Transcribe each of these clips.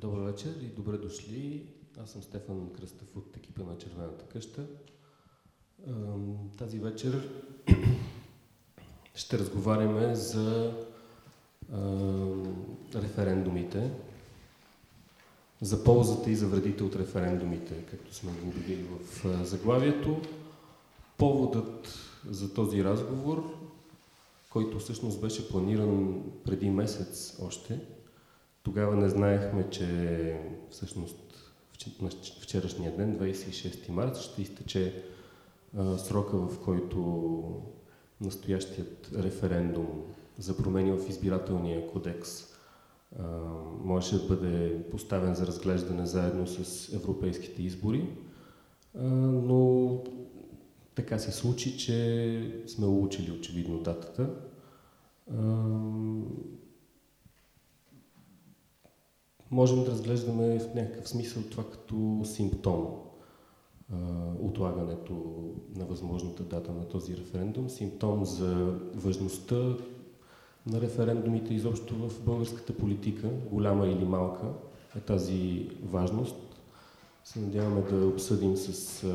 Добър вечер и добре дошли. Аз съм Стефан Кръстев от екипа на Червената къща. Тази вечер ще разговаряме за референдумите, за ползата и за вредите от референдумите, както сме го обявили в заглавието. Поводът за този разговор, който всъщност беше планиран преди месец още, тогава не знаехме, че всъщност вчерашния ден, 26 марта, ще изтече срока, в който настоящият референдум за промени в избирателния кодекс а, може да бъде поставен за разглеждане заедно с европейските избори. Но така се случи, че сме улучили очевидно датата. Можем да разглеждаме в някакъв смисъл това като симптом отлагането на възможната дата на този референдум, симптом за важността на референдумите изобщо в българската политика, голяма или малка, е тази важност. Се надяваме да обсъдим с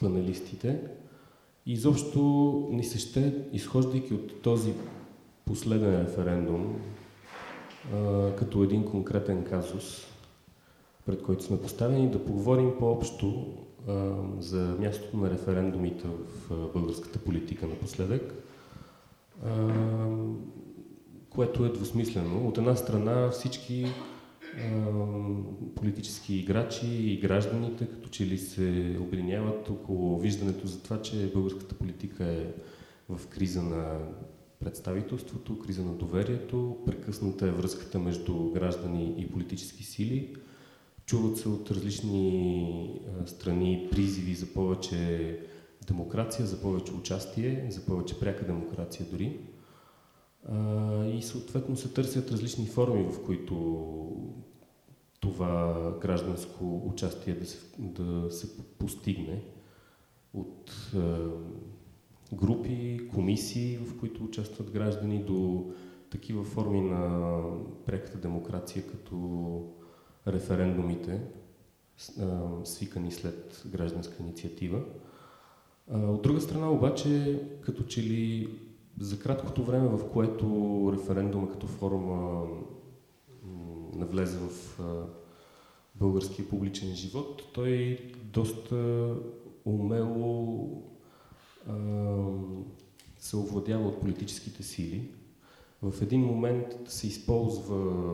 панелистите. И изобщо ни се ще, изхождайки от този последен референдум, като един конкретен казус, пред който сме поставени, да поговорим по-общо за мястото на референдумите в българската политика напоследък, което е двусмислено. От една страна всички политически играчи и гражданите като че ли се обриняват около виждането за това, че българската политика е в криза на представителството, криза на доверието, прекъсната е връзката между граждани и политически сили. Чуват се от различни страни призиви за повече демокрация, за повече участие, за повече пряка демокрация дори. И съответно се търсят различни форми, в които това гражданско участие да се, да се постигне от групи, комисии, в които участват граждани, до такива форми на преката демокрация, като референдумите, свикани след гражданска инициатива. От друга страна обаче, като че ли за краткото време, в което референдума като форма навлезе в българския публичен живот, той доста умело се овладява от политическите сили. В един момент се използва,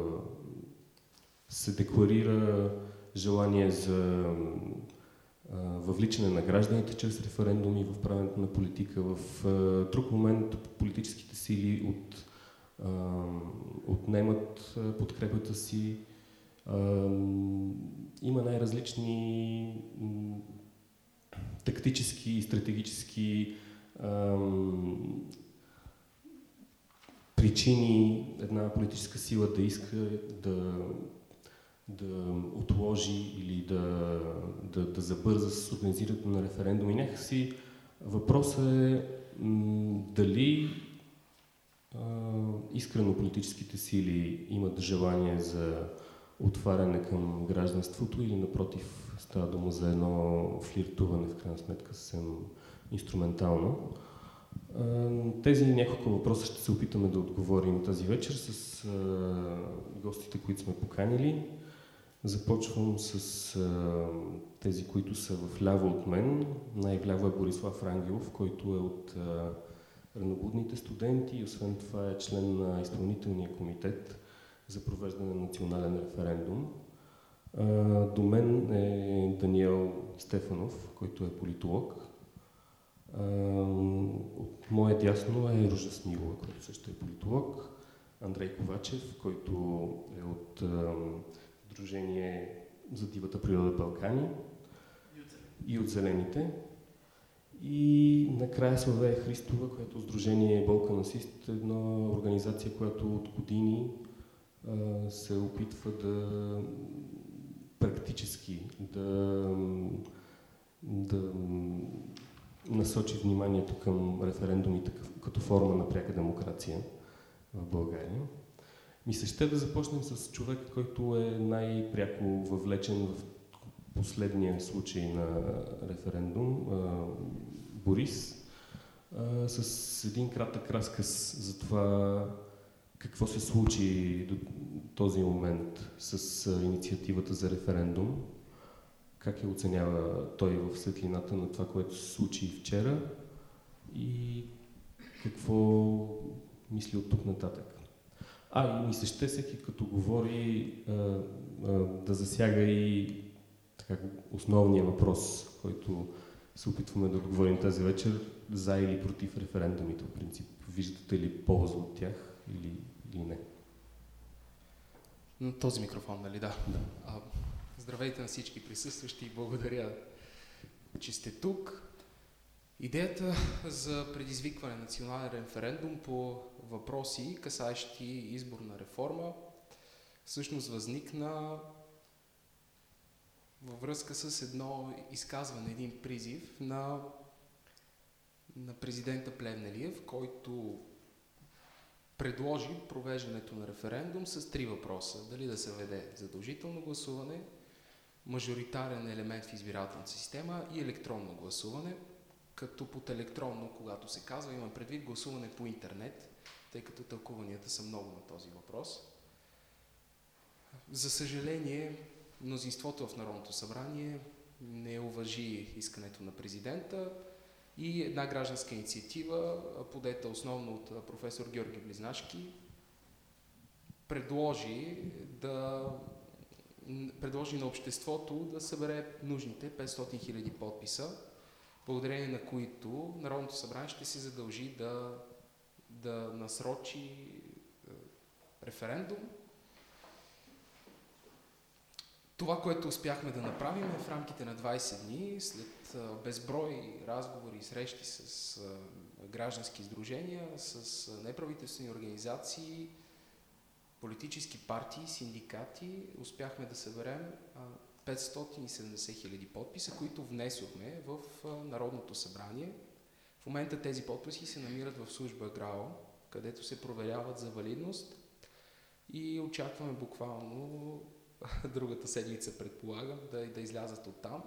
се декларира желание за въвличане на гражданите чрез референдуми в правенето на политика. В друг момент политическите сили от, отнемат подкрепата си. Има най-различни тактически и стратегически ам, причини една политическа сила да иска да, да отложи или да, да, да забърза с организирането на референдум. И някакси въпросът е дали искрено политическите сили имат желание за отваряне към гражданството или напротив Става дума за едно флиртуване, в крайна сметка, съвсем инструментално. Тези няколко въпроса ще се опитаме да отговорим тази вечер с гостите, които сме поканили. Започвам с тези, които са в ляво от мен. Най-вляво е Борислав Рангелов, който е от ранобудните студенти и освен това е член на изпълнителния комитет за провеждане на национален референдум. До мен е Даниел Стефанов, който е политолог. От мое дясно е Ружа Смилова, който също е политолог. Андрей Ковачев, който е от Сдружение за дивата природа Балкани и от Зелените. И накрая Славея Христова, която е Сдружение Болкан Асист, една организация, която от години се опитва да практически да, да насочи вниманието към референдумите като форма на пряка демокрация в България. Ми се ще да започнем с човек, който е най-пряко въвлечен в последния случай на референдум, Борис, с един кратък разказ за това какво се случи до този момент с инициативата за референдум, как я оценява той в светлината на това, което се случи вчера и какво мисли от тук нататък. А, и ми се ще всеки като говори а, а, да засяга и така, основния въпрос, който се опитваме да отговорим тази вечер, за или против референдумите, в принцип. Виждате ли полза от тях или, или не? На този микрофон, нали? Да. да. А, здравейте на всички присъстващи и благодаря, че сте тук. Идеята за предизвикване на национален референдум по въпроси, касаещи изборна реформа, всъщност възникна във връзка с едно изказване, един призив на, на президента Плевнелиев, който предложи провеждането на референдум с три въпроса. Дали да се веде задължително гласуване, мажоритарен елемент в избирателната система и електронно гласуване, като под електронно, когато се казва, имам предвид гласуване по интернет, тъй като тълкуванията са много на този въпрос. За съжаление, мнозинството в Народното събрание не уважи искането на президента и една гражданска инициатива, подета основно от професор Георги Близнашки, предложи да предложи на обществото да събере нужните 500 000 подписа, благодарение на които Народното събрание ще се задължи да, да насрочи референдум това, което успяхме да направим е в рамките на 20 дни, след безброй разговори и срещи с граждански издружения, с неправителствени организации, политически партии, синдикати, успяхме да съберем 570 хиляди подписа, които внесохме в Народното събрание. В момента тези подписи се намират в служба ГРАО, където се проверяват за валидност и очакваме буквално другата седмица, предполагам, да, да излязат от там.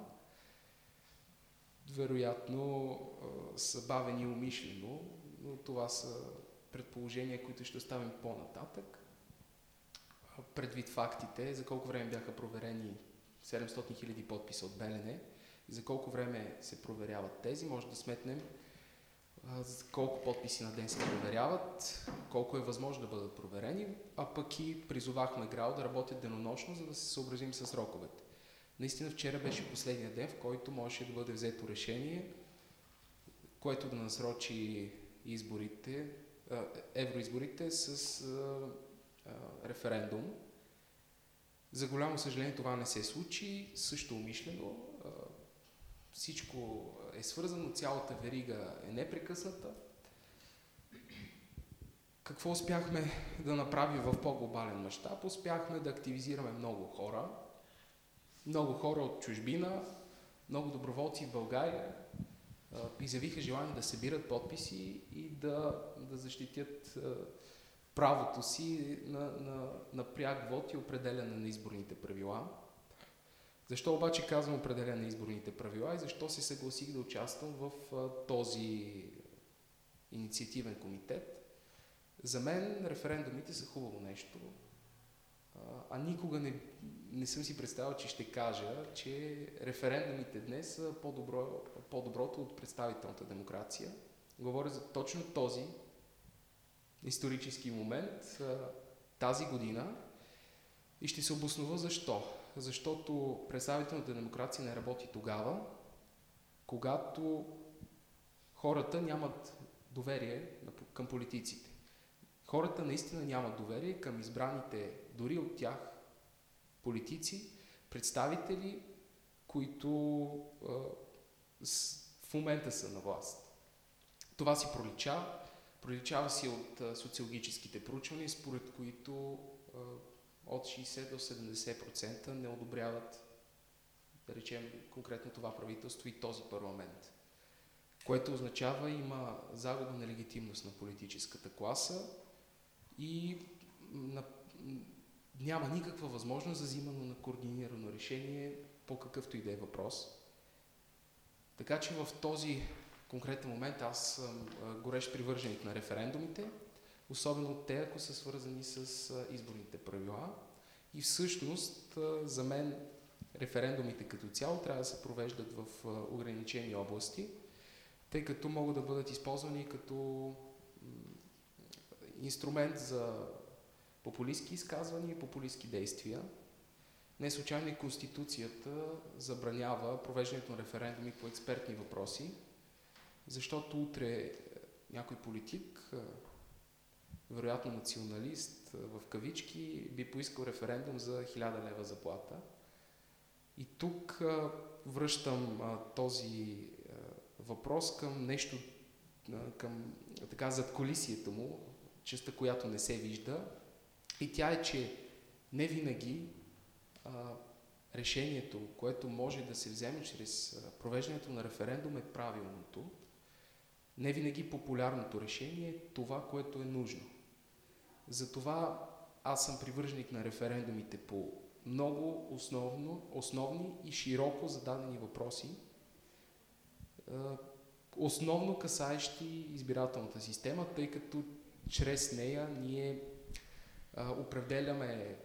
Вероятно са бавени умишлено, но това са предположения, които ще оставим по-нататък. Предвид фактите, за колко време бяха проверени 700 000 подписа от Белене за колко време се проверяват тези, може да сметнем колко подписи на ден се проверяват, колко е възможно да бъдат проверени, а пък и призовахме ГРАО да работят денонощно, за да се съобразим с сроковете. Наистина вчера беше последния ден, в който можеше да бъде взето решение, което да насрочи изборите, евроизборите с референдум. За голямо съжаление това не се случи, също умишлено. Всичко е свързано, цялата верига е непрекъсната. Какво успяхме да направим в по-глобален мащаб? Успяхме да активизираме много хора, много хора от чужбина, много доброволци в България изявиха желание да събират подписи и да, да защитят правото си на, на, на пряк вод и определяне на изборните правила. Защо обаче казвам определен на изборните правила и защо се съгласих да участвам в този инициативен комитет? За мен референдумите са хубаво нещо, а, никога не, не съм си представил, че ще кажа, че референдумите днес са по-добро, по-доброто от представителната демокрация. Говоря за точно този исторически момент тази година и ще се обоснова защо защото представителната демокрация не работи тогава, когато хората нямат доверие към политиците. Хората наистина нямат доверие към избраните дори от тях политици, представители, които в момента са на власт. Това си пролича. Проличава си от социологическите проучвания, според които от 60 до 70% не одобряват, да речем, конкретно това правителство и този парламент. Което означава има загуба на легитимност на политическата класа и на, няма никаква възможност за взимане на координирано решение по какъвто и да е въпрос. Така че в този конкретен момент аз съм горещ привърженик на референдумите, особено те, ако са свързани с изборните правила. И всъщност за мен референдумите като цяло трябва да се провеждат в ограничени области, тъй като могат да бъдат използвани като инструмент за популистски изказвания и популистски действия. Не случайно и Конституцията забранява провеждането на референдуми по експертни въпроси, защото утре някой политик, вероятно националист, в кавички, би поискал референдум за 1000 лева заплата. И тук връщам този въпрос към нещо, към така зад колисието му, частта, която не се вижда. И тя е, че не винаги а, решението, което може да се вземе чрез провеждането на референдум е правилното. Не винаги популярното решение е това, което е нужно. Затова аз съм привърженик на референдумите по много основно, основни и широко зададени въпроси, основно касаещи избирателната система, тъй като чрез нея ние определяме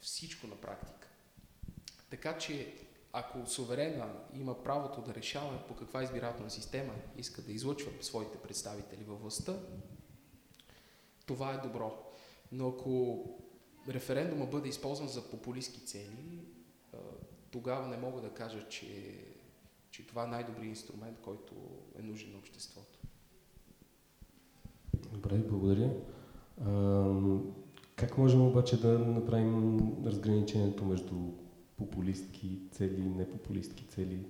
всичко на практика. Така че, ако суверена има правото да решава по каква избирателна система иска да излъчва своите представители във властта, това е добро. Но ако референдума бъде използван за популистски цели, тогава не мога да кажа, че, че това е най-добрият инструмент, който е нужен на обществото. Добре, благодаря. Как можем обаче да направим разграничението между популистки цели и непопулистки цели?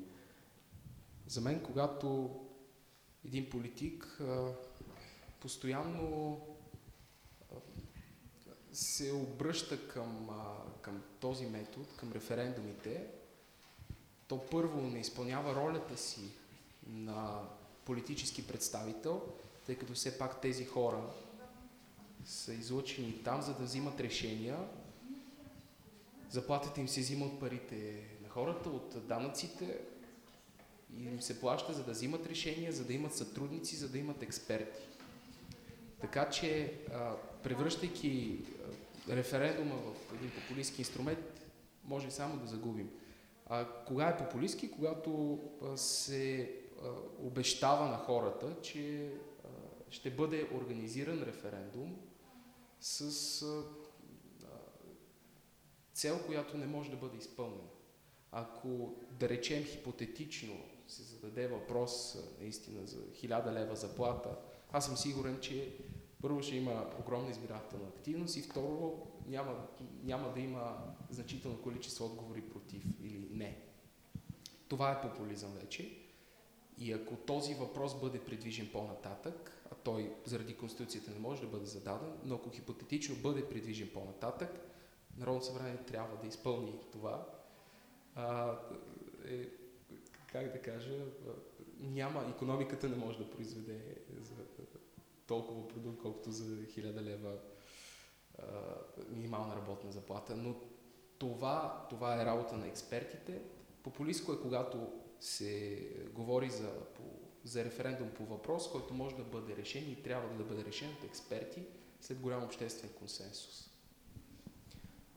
За мен, когато един политик а, постоянно а, се обръща към, към този метод, към референдумите, то първо не изпълнява ролята си на политически представител, тъй като все пак тези хора са излъчени там, за да взимат решения. Заплатите им се взима от парите на хората, от данъците и им се плаща, за да взимат решения, за да имат сътрудници, за да имат експерти. Така че, превръщайки референдума в един популистски инструмент, може само да загубим. А кога е популистски? Когато се обещава на хората, че ще бъде организиран референдум с цел, която не може да бъде изпълнена. Ако, да речем хипотетично, се зададе въпрос наистина за 1000 лева заплата, аз съм сигурен, че първо ще има огромна избирателна активност и второ няма, няма да има значително количество отговори против или не. Това е популизъм вече. И ако този въпрос бъде придвижен по-нататък, а той заради Конституцията не може да бъде зададен, но ако хипотетично бъде придвижен по-нататък, Народното събрание трябва да изпълни това. А, е, как да кажа, няма, економиката не може да произведе за толкова продукт, колкото за 1000 лева а, минимална работна заплата, но това, това е работа на експертите. Популистко е когато се говори за, по, за референдум по въпрос, който може да бъде решен и трябва да бъде решен от експерти след голям обществен консенсус.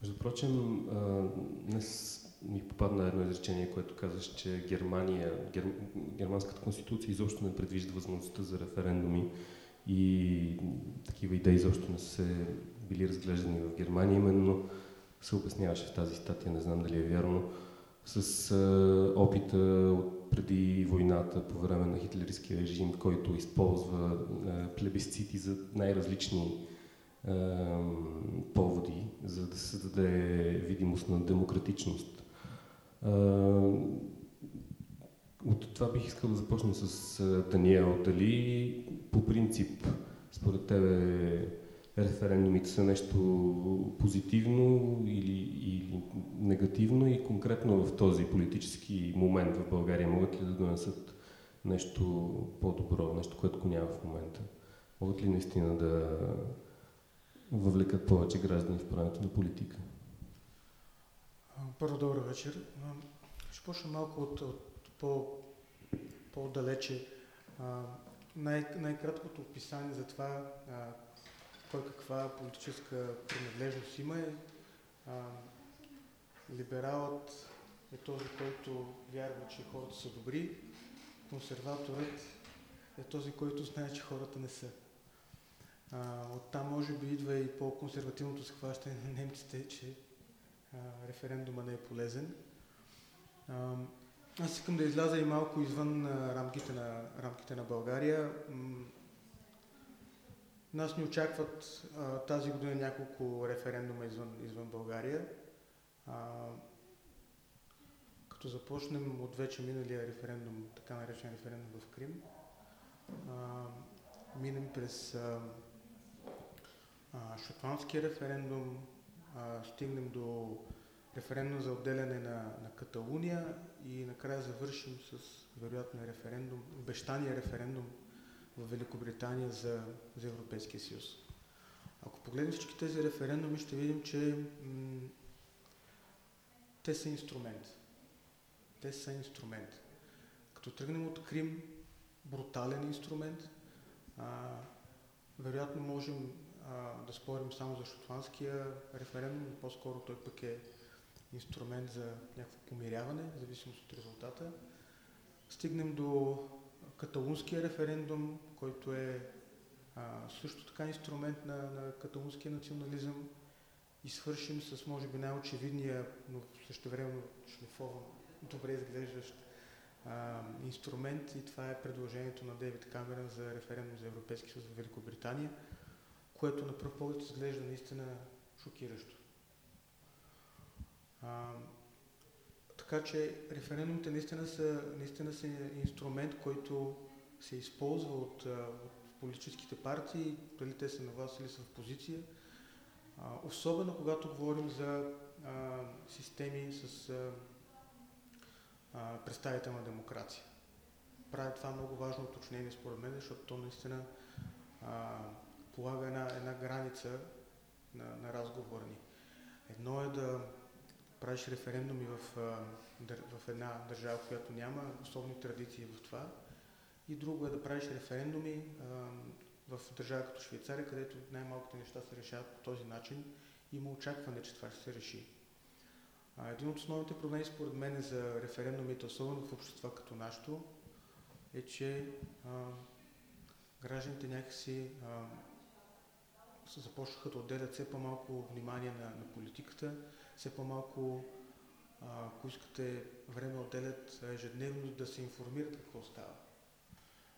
Между прочим, днес ми попадна едно изречение, което казваш, че Германия, гер, германската конституция изобщо не предвижда възможността за референдуми и такива идеи изобщо не са били разглеждани в Германия. Именно се обясняваше в тази статия, не знам дали е вярно, с а, опита от преди войната по време на хитлеристския режим, който използва а, плебисцити за най-различни поводи, за да се създаде видимост на демократичност. От това бих искал да започна с Даниел. Дали по принцип според тебе референдумите са нещо позитивно или, или негативно и конкретно в този политически момент в България могат ли да донесат нещо по-добро, нещо, което го няма в момента? Могат ли наистина да, въвлекат повече граждани в правенето на политика. Първо, добър вечер. Ще почна малко от, от по, по-далече. най- най-краткото описание за това а, кой каква политическа принадлежност има е а, либералът е този, който вярва, че хората са добри, консерваторът е този, който знае, че хората не са. А, оттам може би идва и по-консервативното схващане на немците, че референдума не е полезен. Аз искам да изляза и малко извън рамките, на, рамките на България. М- нас ни очакват тази година няколко референдума извън, извън България. Като започнем от вече миналия референдум, така наречен референдум в Крим, минем през а, референдум, стигнем до референдум за отделяне на, на Каталуния и накрая завършим с вероятно референдум, обещания референдум в Великобритания за, за Европейския съюз. Ако погледнем всички тези референдуми, ще видим, че те са инструмент. Те са инструмент. Като тръгнем от Крим, брутален инструмент, а, вероятно можем а, да спорим само за шотландския референдум, по-скоро той пък е инструмент за някакво помиряване, в зависимост от резултата. Стигнем до каталунския референдум, който е а, също така инструмент на, на каталунския национализъм. И свършим с може би най-очевидния, но също време шлифован, добре изглеждащ а, инструмент. И това е предложението на Дейвид Камерън за референдум за Европейски съюз в Великобритания, което на пръв поглед изглежда наистина шокиращо. А, така че референдумите наистина са, наистина са инструмент, който се използва от, от политическите партии, дали те са на власт или са в позиция, а, особено когато говорим за а, системи с а, а, представителна демокрация. Прави това много важно уточнение според мен, защото то наистина а, полага една, една граница на, на разговора ни. Едно е да правиш референдуми в, в една държава, която няма особени традиции в това, и друго е да правиш референдуми в държава като Швейцария, където най-малките неща се решават по този начин има очакване, че това ще се реши. Един от основните проблеми според мен за референдумите, особено в общества като нашето, е, че а, гражданите някакси а, започнаха да отделят все по-малко внимание на, на политиката, все по-малко, ако искате, време отделят ежедневно да се информират какво става.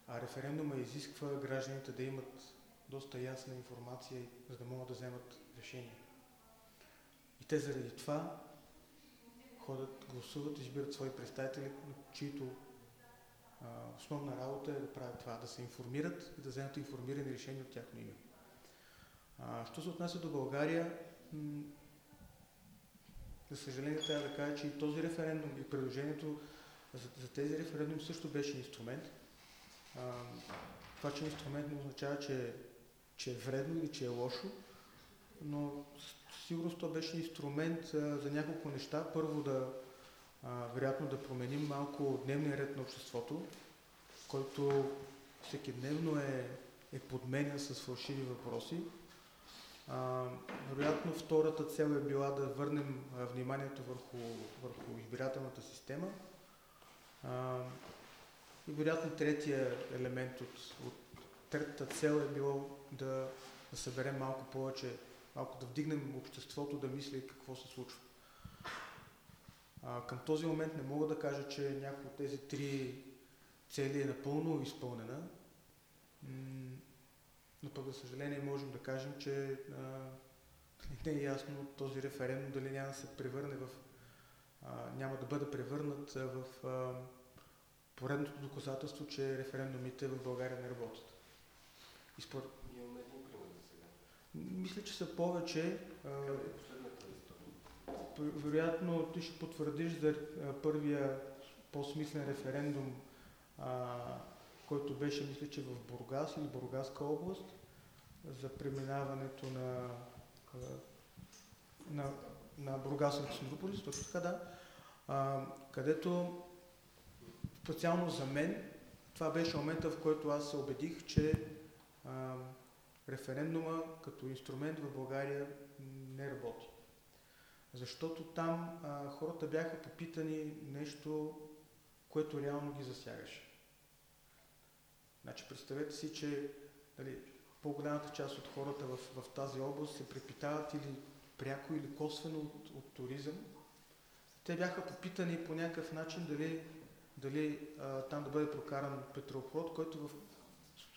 А референдума изисква гражданите да имат доста ясна информация, за да могат да вземат решение. И те заради това ходят, гласуват, избират свои представители, чието а, основна работа е да правят това, да се информират и да вземат информирани решения от тяхно име. А, що се отнася до България, за съжаление трябва да кажа, че и този референдум и предложението за, за тези референдум също беше инструмент. А, това, че инструмент не означава, че, че е вредно или че е лошо, но сигурно то беше инструмент а, за няколко неща. Първо да, а, вероятно да променим малко дневния ред на обществото, който всеки дневно е, е подменен с фалшиви въпроси. А, вероятно втората цел е била да върнем а, вниманието върху, върху избирателната система. А, и вероятно третия елемент от, от третата цел е било да, да съберем малко повече, малко да вдигнем обществото да мисли какво се случва. А, към този момент не мога да кажа, че някои от тези три цели е напълно изпълнена. Но пък, за съжаление, можем да кажем, че а, не е ясно този референдум дали няма да се превърне в. А, няма да бъде превърнат в а, поредното доказателство, че референдумите в България не работят. И според... Имаме един пример за сега. Мисля, че са повече. А, вероятно ти ще потвърдиш за първия по-смислен референдум, а, който беше, мисля, че в Бургас или Бургаска област, за преминаването на, на, на Бургас от Сингапурис, точно така, да, а, където специално за мен това беше момента, в който аз се убедих, че а, референдума като инструмент в България не работи. Защото там а, хората бяха попитани нещо, което реално ги засягаше. Значи представете си, че дали, по-голямата част от хората в, в тази област се препитават или пряко или косвено от, от туризъм. Те бяха попитани по някакъв начин дали, дали а, там да бъде прокаран петроход, който в,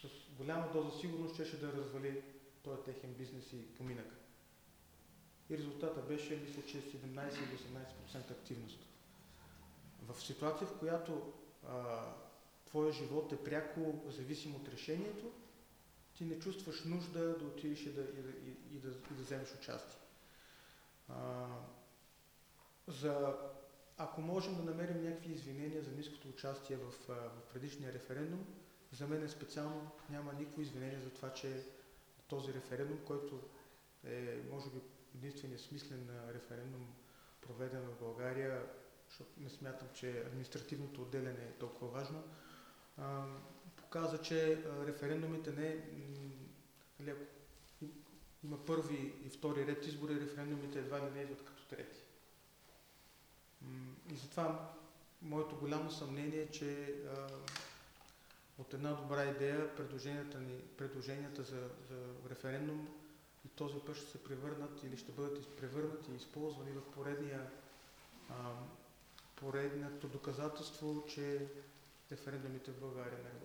с, с голяма доза сигурност щеше да развали този техен бизнес и поминък. И резултата беше, мисля, че 17 или 18% активност. В ситуация, в която а, твоя живот е пряко зависим от решението, ти не чувстваш нужда да отидеш и да, и, и, и да, и да вземеш участие. А, за, ако можем да намерим някакви извинения за ниското участие в, в предишния референдум, за мен е специално няма никакво извинение за това, че този референдум, който е, може би, единственият смислен референдум, проведен в България, защото не смятам, че административното отделяне е толкова важно, показа, че референдумите не леко. Има първи и втори ред избори, референдумите едва ли не идват като трети. И затова моето голямо съмнение е, че от една добра идея предложенията, ни, предложенията за, за референдум и този път ще се превърнат или ще бъдат превърнати и използвани в поредния, а, поредното доказателство, че референдумите в България не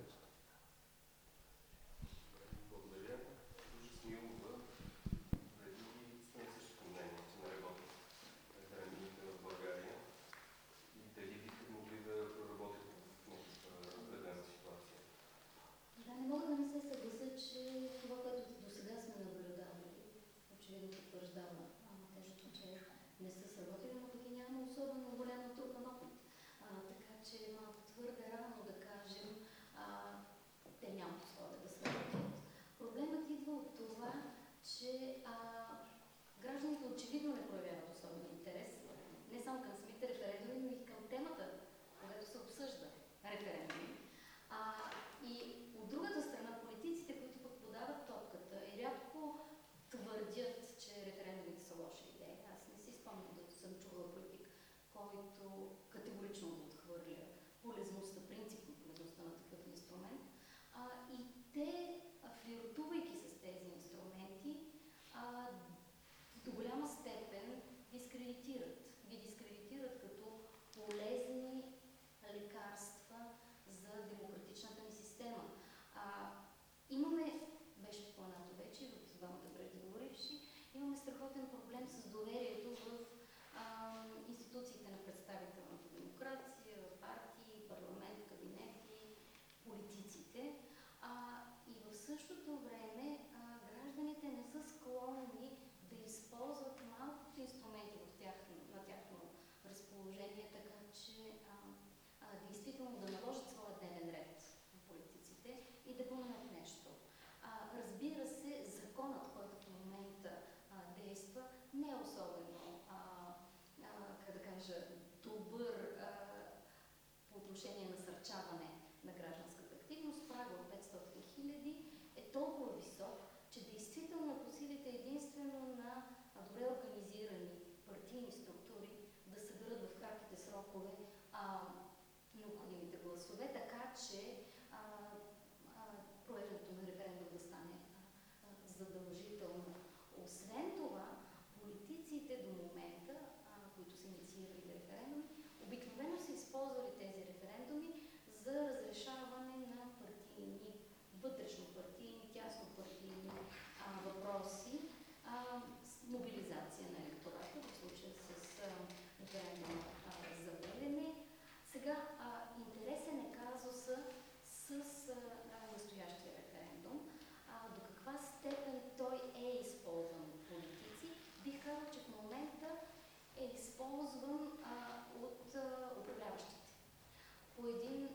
Ми організуємо поєдинок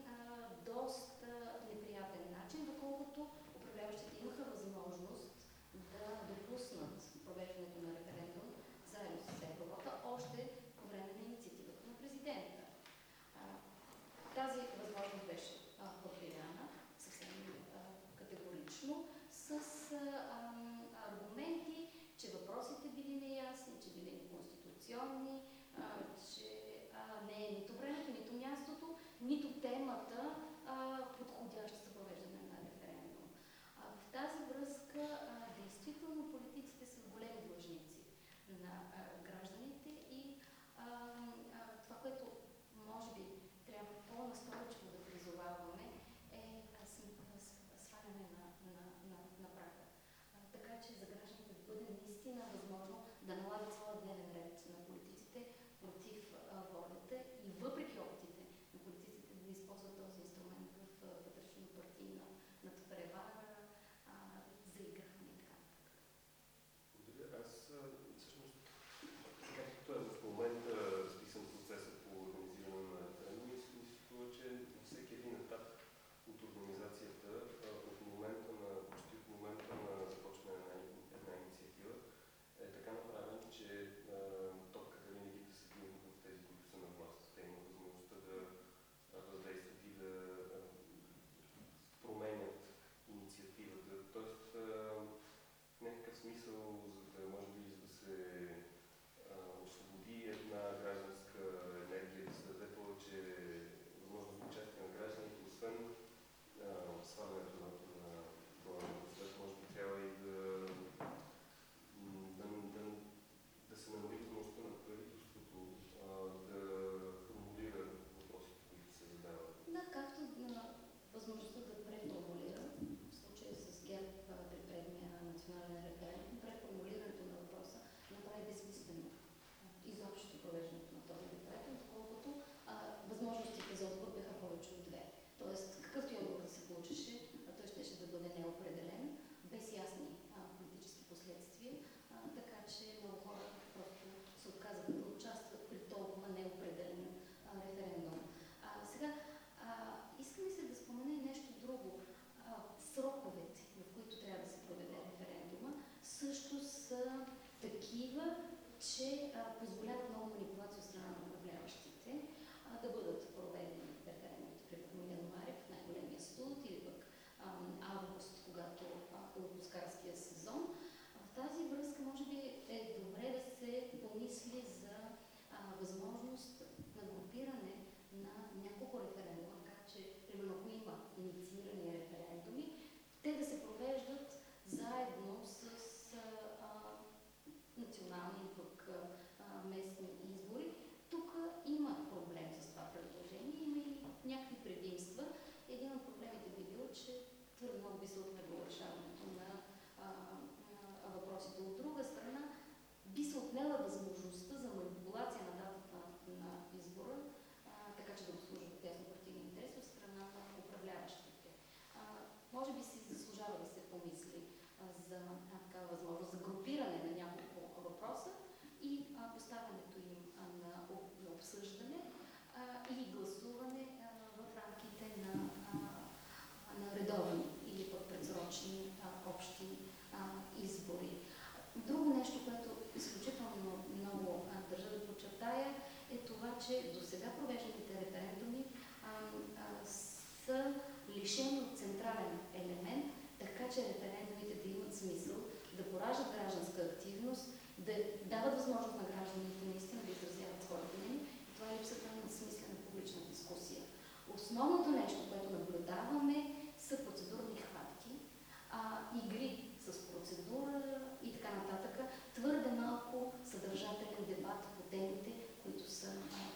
Второто нещо, което наблюдаваме, са процедурни хватки, а, игри с процедура и така нататък. Твърде малко съдържателен дебат по темите, които са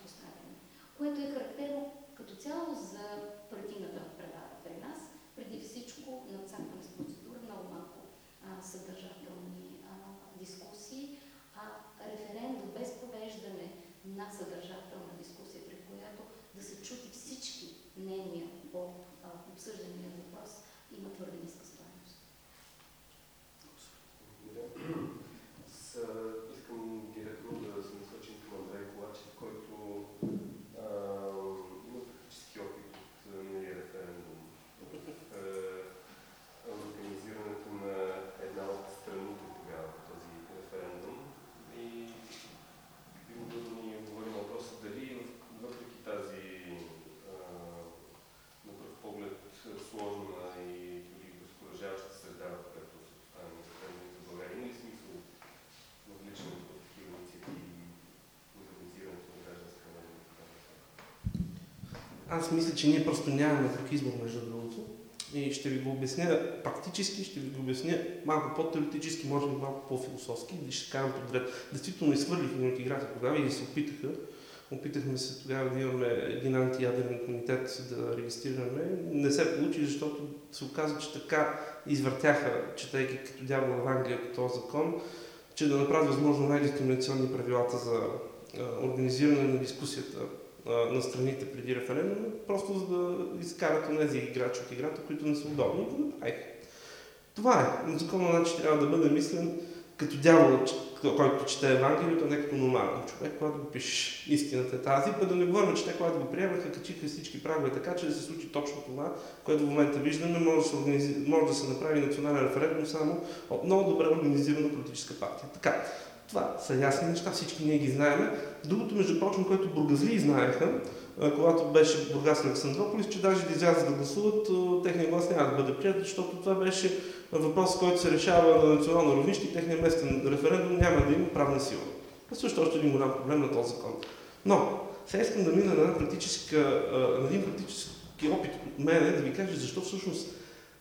поставени. Което е характерно като цяло за партийната преграда при нас. Преди всичко надцакване с процедура, много малко а, съдържателни а, дискусии, а референдум без провеждане на съдържателна дискусия, при която да се чути всички мнения по обсъждания въпрос има твърде. Аз мисля, че ние просто нямаме друг избор, между другото. И ще ви го обясня практически, ще ви го обясня малко по-теоретически, може би малко по-философски, и ще карам подред. Действително изхвърлих играта тогава и се опитаха. Опитахме се тогава да имаме един антиядерен комитет да регистрираме. Не се получи, защото се оказа, че така извъртяха, четейки като дявола в Англия по този закон, че да направят възможно най-дискриминационни правилата за организиране на дискусията на страните преди референдума, просто за да изкарат тези играчи от играта, които не са удобни, да направиха. Това е. Законът значи трябва да бъде мислен като дявол, който чете Евангелието, не като нормален човек, когато го пишеш. Истината е тази, па да не говорим, че те, когато го приемаха, качиха всички прагове така, че да се случи точно това, което в момента виждаме, може да се, организи... може да се направи национален референдум само от много добре организирана политическа партия. Така, това са ясни неща, всички ние ги знаем. Другото, между прочим, което бургазли знаеха, когато беше Бургас Александрополис, че даже да излязат да гласуват, техния глас няма да бъде прият, защото това беше въпрос, който се решава на национално равнище и техния местен референдум няма да има правна сила. Това също още един голям проблем на този закон. Но, сега искам да мина на, на един практически опит от мен, да ви кажа защо всъщност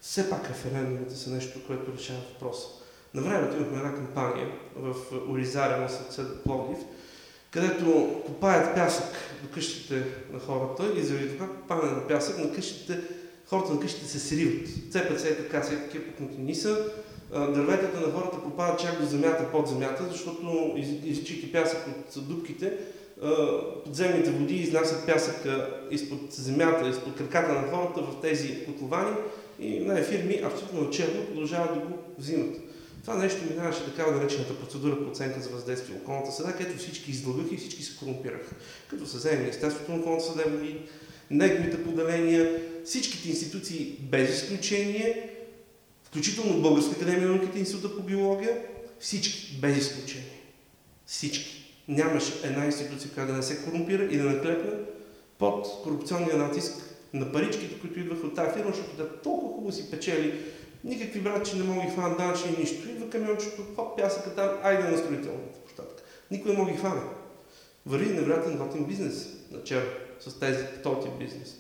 все пак референдумите са нещо, което решава въпроса. На времето имахме една кампания в Оризаря сърце Пловдив, където копаят пясък до къщите на хората и заради това копане на пясък на къщите, хората на къщите се сриват. ЦПЦ е така, все такива пукнати са. Дърветата на хората попадат чак до земята, под земята, защото изчики пясък от дубките, подземните води изнасят пясък изпод земята, изпод краката на хората в тези котловани и на фирми абсолютно черно продължават да го взимат. Това нещо минаваше така наречената процедура по оценка за въздействие в околната среда, където всички излагаха и всички се корумпираха. Като се вземе Министерството на околната среда неговите поделения, всичките институции без изключение, включително Българска академия на науките, Института по биология, всички без изключение. Всички. Нямаше една институция, която да не се корумпира и да наклепне под корупционния натиск на паричките, които идваха от тази фирма, защото да толкова хубаво си печели Никакви братчи не мога ги хванат данъчни нищо. Идва камиончето, хоп, пясъка там, айде на строителната площадка. Никой не мога ги хване. Върви невероятен готин бизнес начало с тези, този бизнес.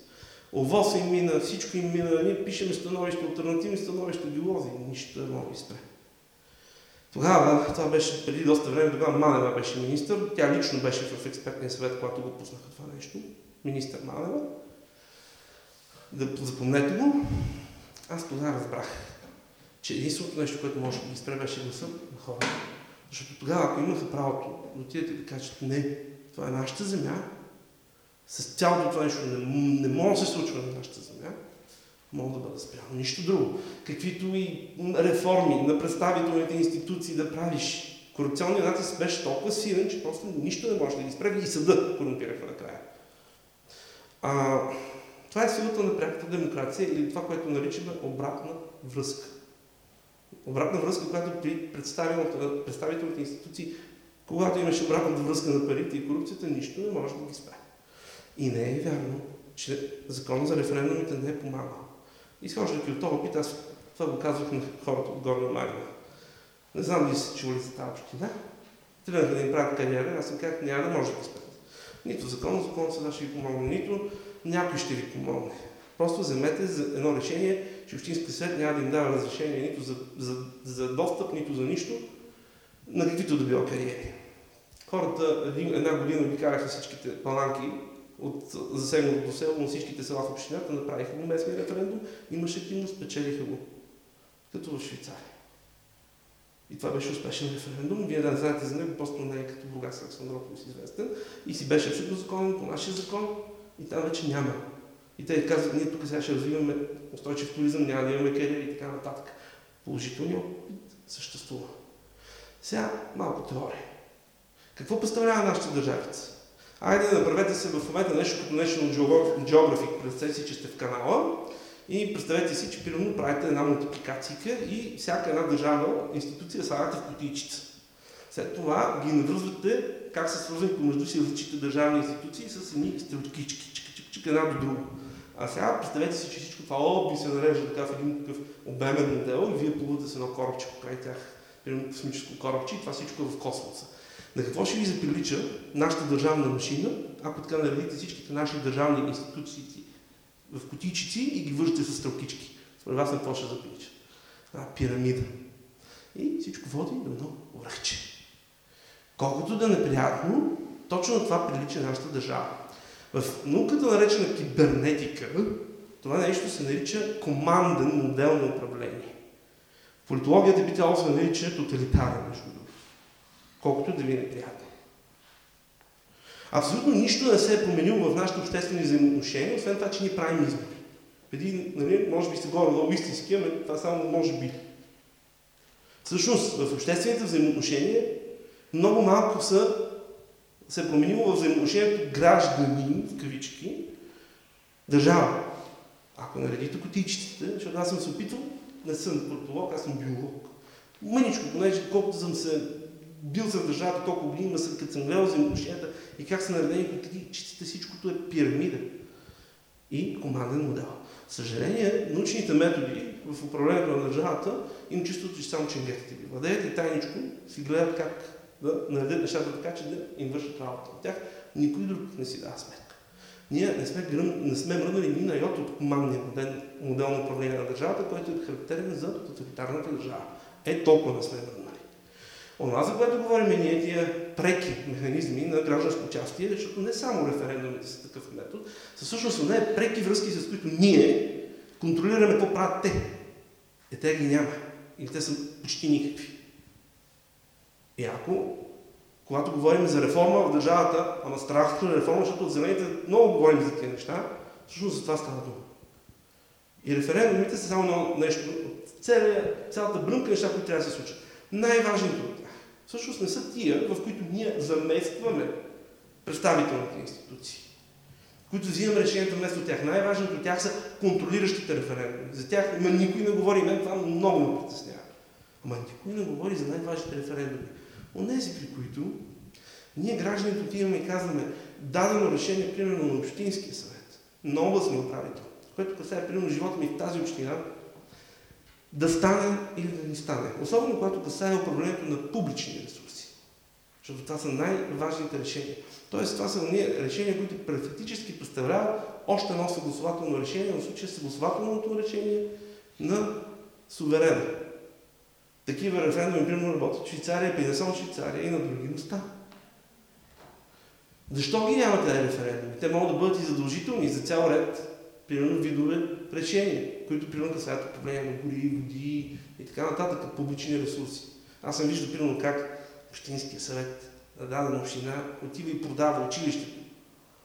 Овоз им мина, всичко им мина, ние пишеме становища, альтернативни становища, биолози, нищо не мога да спре. Тогава, това беше преди доста време, тогава Манева беше министър, тя лично беше в експертния съвет, когато го пуснаха това нещо, министър Манева. Да запомнете го. Аз тогава разбрах, че единственото нещо, което може да ги спре, беше гласа на хората. Защото тогава, ако имаха правото да отидете да кажат, не, това е нашата земя, с цялото това нещо не, не може да се случва на нашата земя, мога да бъда спрямо. Нищо друго. Каквито и реформи на представителните институции да правиш, корупционният натиск беше толкова силен, че просто нищо не може да ги спре и съда корумпираха накрая. А, това е силата на пряката демокрация или това, което наричаме обратна връзка. Обратна връзка, която при представителните институции, когато имаше обратната връзка на парите и корупцията, нищо не може да ги спре. И не е вярно, че закона за референдумите не е помагал. Изхождайки от този опит, аз това го казвах на хората от Горна Марина. Не знам дали се чули за тази община. Тръгнаха да им правят кариера, аз съм казах, няма да може да ги спрете. Нито закон, закон сега ще ви помогне, нито някой ще ви помогне. Просто вземете едно решение, че Общински съвет няма да им дава разрешение нито за, за, за достъп, нито за нищо, на каквито да било кариери. Хората една година обикаляха всичките паланки от засегнатото село, на всичките села в общината, направиха го местния референдум, имаше активност, спечелиха го. Като в Швейцария. И това беше успешен референдум. Вие да знаете за него, просто не е като Бургас Александрополис известен. И си беше абсолютно законен по нашия закон. И там вече няма. И те казват, ние тук сега ще развиваме устойчив туризъм, няма да имаме кариери и така нататък. Положителният съществува. Сега малко теория. Какво представлява нашата държавица? Айде направете се в момента нещо като National Geographic, представете си, че сте в канала и представете си, че примерно правите една мултипликация и всяка една държавна институция слагате в кутийчица. След това ги навръзвате как са свързани помежду си различните държавни институции с едни стрелкички, чик, чик, чик, една до друга. А сега представете си, че всичко това оби се нарежда така в един такъв обемен модел и вие плувате с едно корабче покрай тях, примерно космическо корабче и това всичко е в космоса. На какво ще ви заприлича нашата държавна машина, ако така наредите всичките наши държавни институции в кутийчици и ги вържете с стрелкички? Според вас на какво ще заприлича? А, пирамида. И всичко води до едно връхче. Колкото да е неприятно, точно на това прилича нашата държава. В науката, наречена кибернетика, това нещо се нарича команден модел на управление. В политологията би трябвало се нарича тоталитарен, между другото. Колкото да ви е неприятно. Абсолютно нищо не се е променило в нашите обществени взаимоотношения, освен това, че ние правим избори. Преди, нали, може би сте горе много истински, ами това само може би. Всъщност, в обществените взаимоотношения много малко са се е променило в взаимоотношението гражданин, в кавички, държава. Ако наредите котичците, защото аз съм се опитал, не съм политолог, аз съм биолог. Мъничко, понеже колкото съм се бил в държавата толкова години, но като съм гледал взаимоотношенията и как са наредени котичците, всичкото е пирамида и команден модел. Съжаление, научните методи в управлението на държавата им чувстват, че само ченгетите ги владеят и тайничко си гледат как да наредят нещата така, че да им вършат работа от тях. Никой друг не си дава сметка. Ние не сме, гръм, не сме мръднали ни на йод от командния модел, модел на управление на държавата, който е характерен за тоталитарната държава. Е, толкова не сме мръднали. Онова, за което говорим, е ние тия преки механизми на гражданско участие, защото не само референдумите са такъв метод, са всъщност не преки връзки, с които ние контролираме какво правят те. Е, те ги няма. Или те са почти никакви. И ако, когато говорим за реформа в държавата, ама страхото реформа, защото от зелените много говорим за тези неща, всъщност за това става дума. И референдумите са само едно нещо, цялата брънка неща, които трябва да се случат. Най-важното от тях всъщност не са тия, в които ние заместваме представителните институции, които взимам решението вместо тях. Най-важното от тях са контролиращите референдуми. За тях има никой не говори, мен това много ме притеснява. Ама никой не говори за най-важните референдуми. Онези, при които ние гражданите отиваме и казваме дадено решение, примерно на Общинския съвет, на областния управител, което касае примерно живота ми в тази община, да стане или да не стане. Особено когато касае управлението на публични ресурси. Защото това са най-важните решения. Тоест, това са решения, които практически представляват още едно съгласователно решение, в случая съгласователното решение на суверена. Такива референдуми, примерно, работят в Швейцария, и не само в Швейцария, и на други места. Защо ги няма тези референдуми? Те могат да бъдат и задължителни за цял ред, примерно, видове решения, които, примерно, касаят управление на гори, води и така нататък, публични ресурси. Аз съм виждал, примерно, как Общинския съвет на дадена община отива и продава училището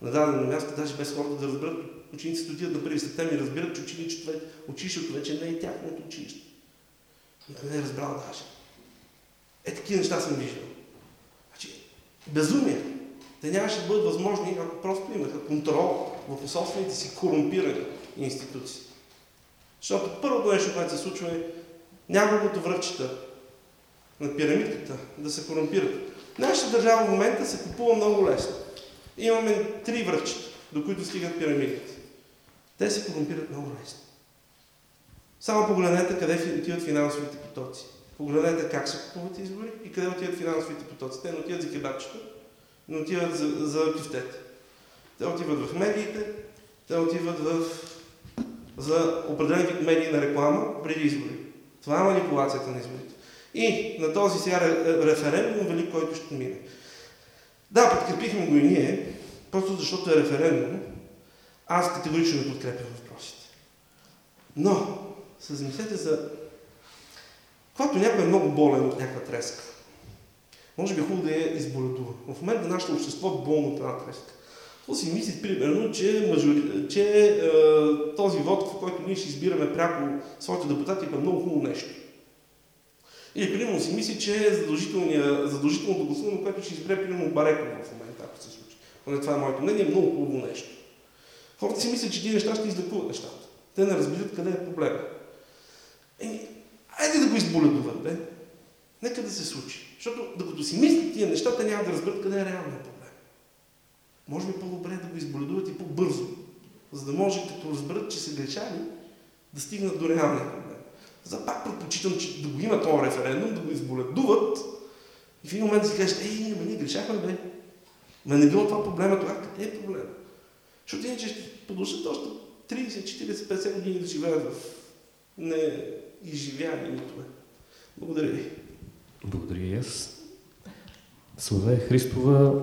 на дадено място, даже без хората да разберат. Учениците отиват на 1 септември и разбират, че училището, училището вече не е тяхното училище. Не е разбрал даже. Е, такива неща съм виждал. Значи, безумие. Те нямаше да бъдат възможни, ако просто имаха контрол в собствените си корумпирани институции. Защото първото нещо, което се случва е няколкото връвчета на пирамидката да се корумпират. Нашата държава в момента се купува много лесно. Имаме три връвчета, до които стигат пирамидите. Те се корумпират много лесно. Само погледнете къде отиват финансовите потоци. Погледнете как се купуват избори и къде отиват финансовите потоци. Те не отиват за кебабчета, не отиват за, за кифтета. Те отиват в медиите, те отиват в, за определен вид медии на реклама преди избори. Това е манипулацията на изборите. И на този сега референдум, велик, който ще мине. Да, подкрепихме го и ние, просто защото е референдум. Аз категорично не подкрепям въпросите. Но се замислете за... Когато някой е много болен от някаква треска, може би е хубаво да я изболедува. В момента нашето общество е болно от една треска. То си мисли, примерно, че, мажори... че е, този вод, в който ние ще избираме пряко своите депутати, е много хубаво нещо. Или, примерно, си мисли, че е задължителното гласуване, което ще избере, примерно, Барекова в момента, ако се случи. Поне това е моето мнение, е много хубаво нещо. Хората си мислят, че тези неща ще излекуват нещата. Те не разбират къде е проблема. Еми, айде да го изболедуват, бе. Нека да се случи. Защото докато си мислят тия неща, те няма да разберат къде е реалният проблем. Може би по-добре да го изболедуват и по-бързо, за да може, като разберат, че са грешали, да стигнат до реалния проблем. За пак предпочитам, че да го има този референдум, да го изболедуват и в един момент да си кажеш, ей, ние, ние грешахме, бе. Ма не било това проблема, тогава къде е проблема? Защото иначе ще продължат още 30, 40, 50 години да живеят в не изживяни митове. Благодаря ви. Благодаря и аз. Славе Христова,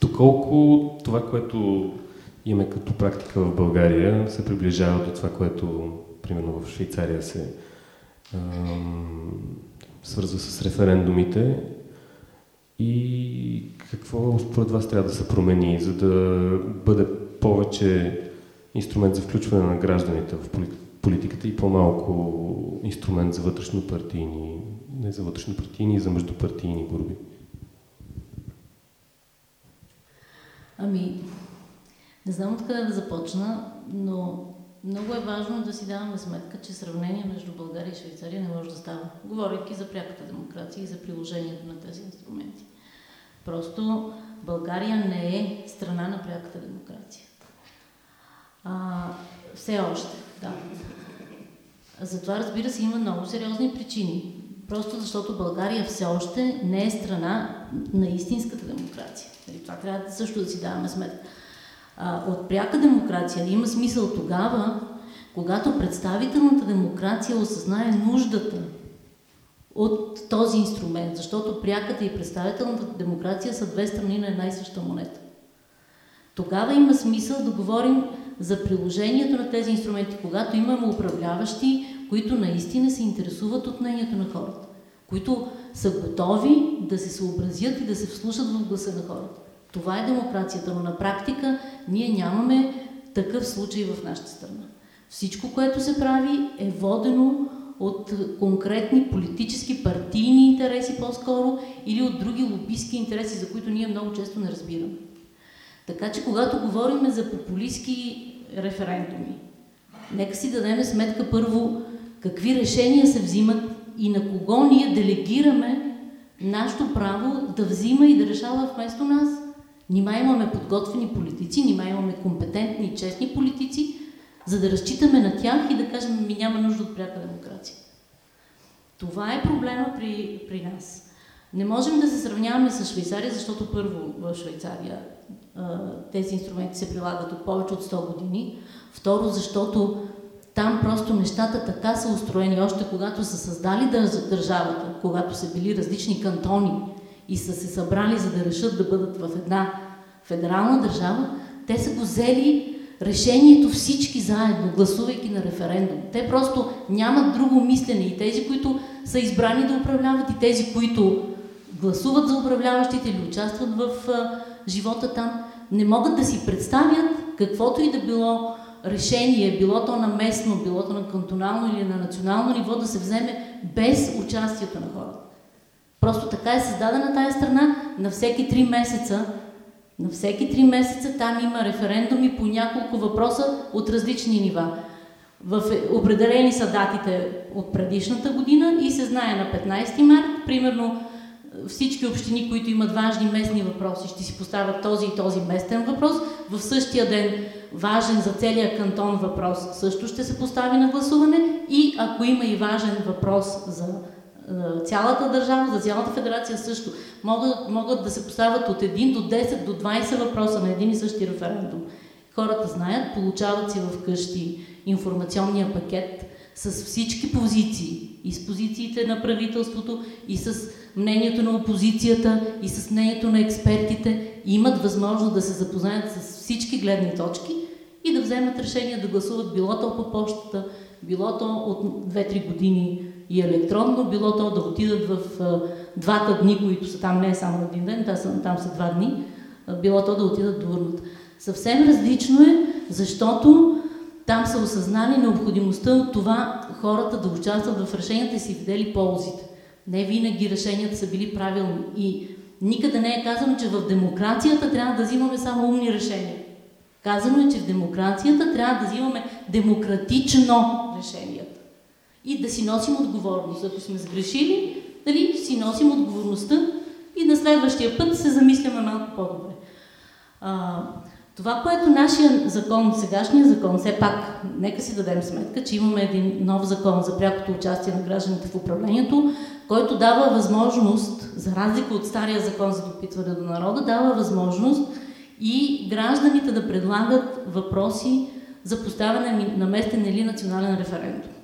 доколко това, което имаме като практика в България, се приближава до това, което примерно в Швейцария се свързва с референдумите и какво според вас трябва да се промени, за да бъде повече инструмент за включване на гражданите в политиката и по-малко инструмент за вътрешно партийни, не за вътрешно партийни, за междупартийни борби? Ами, не знам откъде да започна, но много е важно да си даваме сметка, че сравнение между България и Швейцария не може да става, говорейки за пряката демокрация и за приложението на тези инструменти. Просто България не е страна на пряката демокрация. А, все още, да. Затова, разбира се, има много сериозни причини. Просто защото България все още не е страна на истинската демокрация. Нали, това трябва също да си даваме сметка. От пряка демокрация има смисъл тогава, когато представителната демокрация осъзнае нуждата от този инструмент, защото пряката и представителната демокрация са две страни на една и съща монета. Тогава има смисъл да говорим за приложението на тези инструменти, когато имаме управляващи, които наистина се интересуват от мнението на хората, които са готови да се съобразят и да се вслушат в гласа на хората. Това е демокрацията, но на практика ние нямаме такъв случай в нашата страна. Всичко, което се прави, е водено от конкретни политически, партийни интереси по-скоро или от други лобистки интереси, за които ние много често не разбираме. Така че, когато говорим за популистски референдуми, нека си дадем сметка първо какви решения се взимат и на кого ние делегираме нашето право да взима и да решава вместо нас. Нима имаме подготвени политици, нима имаме компетентни и честни политици, за да разчитаме на тях и да кажем, ми няма нужда от пряка демокрация. Това е проблема при, при нас. Не можем да се сравняваме с Швейцария, защото първо в Швейцария тези инструменти се прилагат от повече от 100 години. Второ, защото там просто нещата така са устроени, още когато са създали държавата, когато са били различни кантони и са се събрали за да решат да бъдат в една федерална държава, те са го взели решението всички заедно, гласувайки на референдум. Те просто нямат друго мислене и тези, които са избрани да управляват и тези, които гласуват за управляващите или участват в а, живота там, не могат да си представят каквото и да било решение, било то на местно, било то на кантонално или на национално ниво, да се вземе без участието на хората. Просто така е създадена тая страна на всеки три месеца. На всеки три месеца там има референдуми по няколко въпроса от различни нива. В е, определени са датите от предишната година и се знае на 15 март, примерно всички общини, които имат важни местни въпроси, ще си поставят този и този местен въпрос. В същия ден важен за целия кантон въпрос също ще се постави на гласуване и ако има и важен въпрос за цялата държава, за цялата федерация също, могат, могат да се поставят от 1 до 10 до 20 въпроса на един и същи референдум. Хората знаят, получават си вкъщи информационния пакет с всички позиции, и с позициите на правителството, и с мнението на опозицията, и с мнението на експертите, имат възможност да се запознаят с всички гледни точки и да вземат решение да гласуват било то по почтата, било то от 2-3 години и електронно, било то да отидат в двата дни, които са там, не е само един ден, там са, два дни, било то да отидат до урната. Съвсем различно е, защото там са осъзнали необходимостта от това хората да участват в решенията и си видели ползите. Не винаги решенията са били правилни и никъде не е казано, че в демокрацията трябва да взимаме само умни решения. Казано е, че в демокрацията трябва да взимаме демократично решенията и да си носим отговорност. Ако сме сгрешили, дали си носим отговорността и на следващия път се замисляме малко по-добре. Това, което нашия закон, сегашния закон, все пак, нека си дадем сметка, че имаме един нов закон за прякото участие на гражданите в управлението, който дава възможност, за разлика от стария закон за допитване до народа, дава възможност и гражданите да предлагат въпроси за поставяне на местен или национален референдум.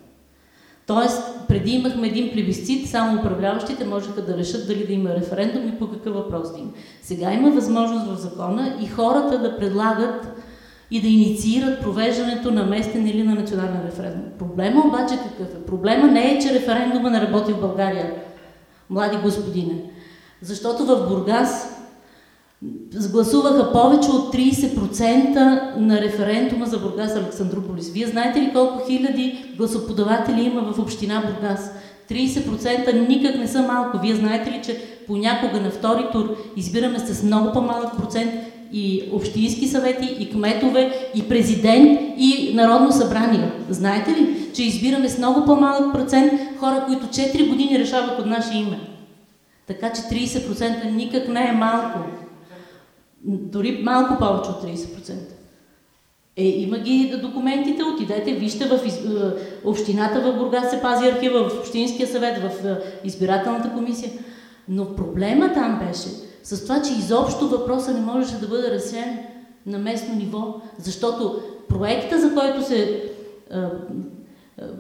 Тоест, преди имахме един плебисцит, само управляващите можеха да решат дали да има референдум и по какъв въпрос да има. Сега има възможност в закона и хората да предлагат и да инициират провеждането на местен или на национален референдум. Проблема обаче какъв е? Проблема не е, че референдума не работи в България, млади господине. Защото в Бургас сгласуваха повече от 30% на референдума за Бургас Александрополис. Вие знаете ли колко хиляди гласоподаватели има в община Бургас? 30% никак не са малко. Вие знаете ли, че понякога на втори тур избираме с много по-малък процент и общински съвети, и кметове, и президент, и Народно събрание. Знаете ли, че избираме с много по-малък процент хора, които 4 години решават от наше име? Така че 30% никак не е малко. Дори малко повече от 30%. Е, има ги документите, отидете, вижте в из... Е, общината в Бургас се пази архива, в Общинския съвет, в е, избирателната комисия. Но проблема там беше с това, че изобщо въпроса не можеше да бъде решен на местно ниво, защото проекта, за който се е, е,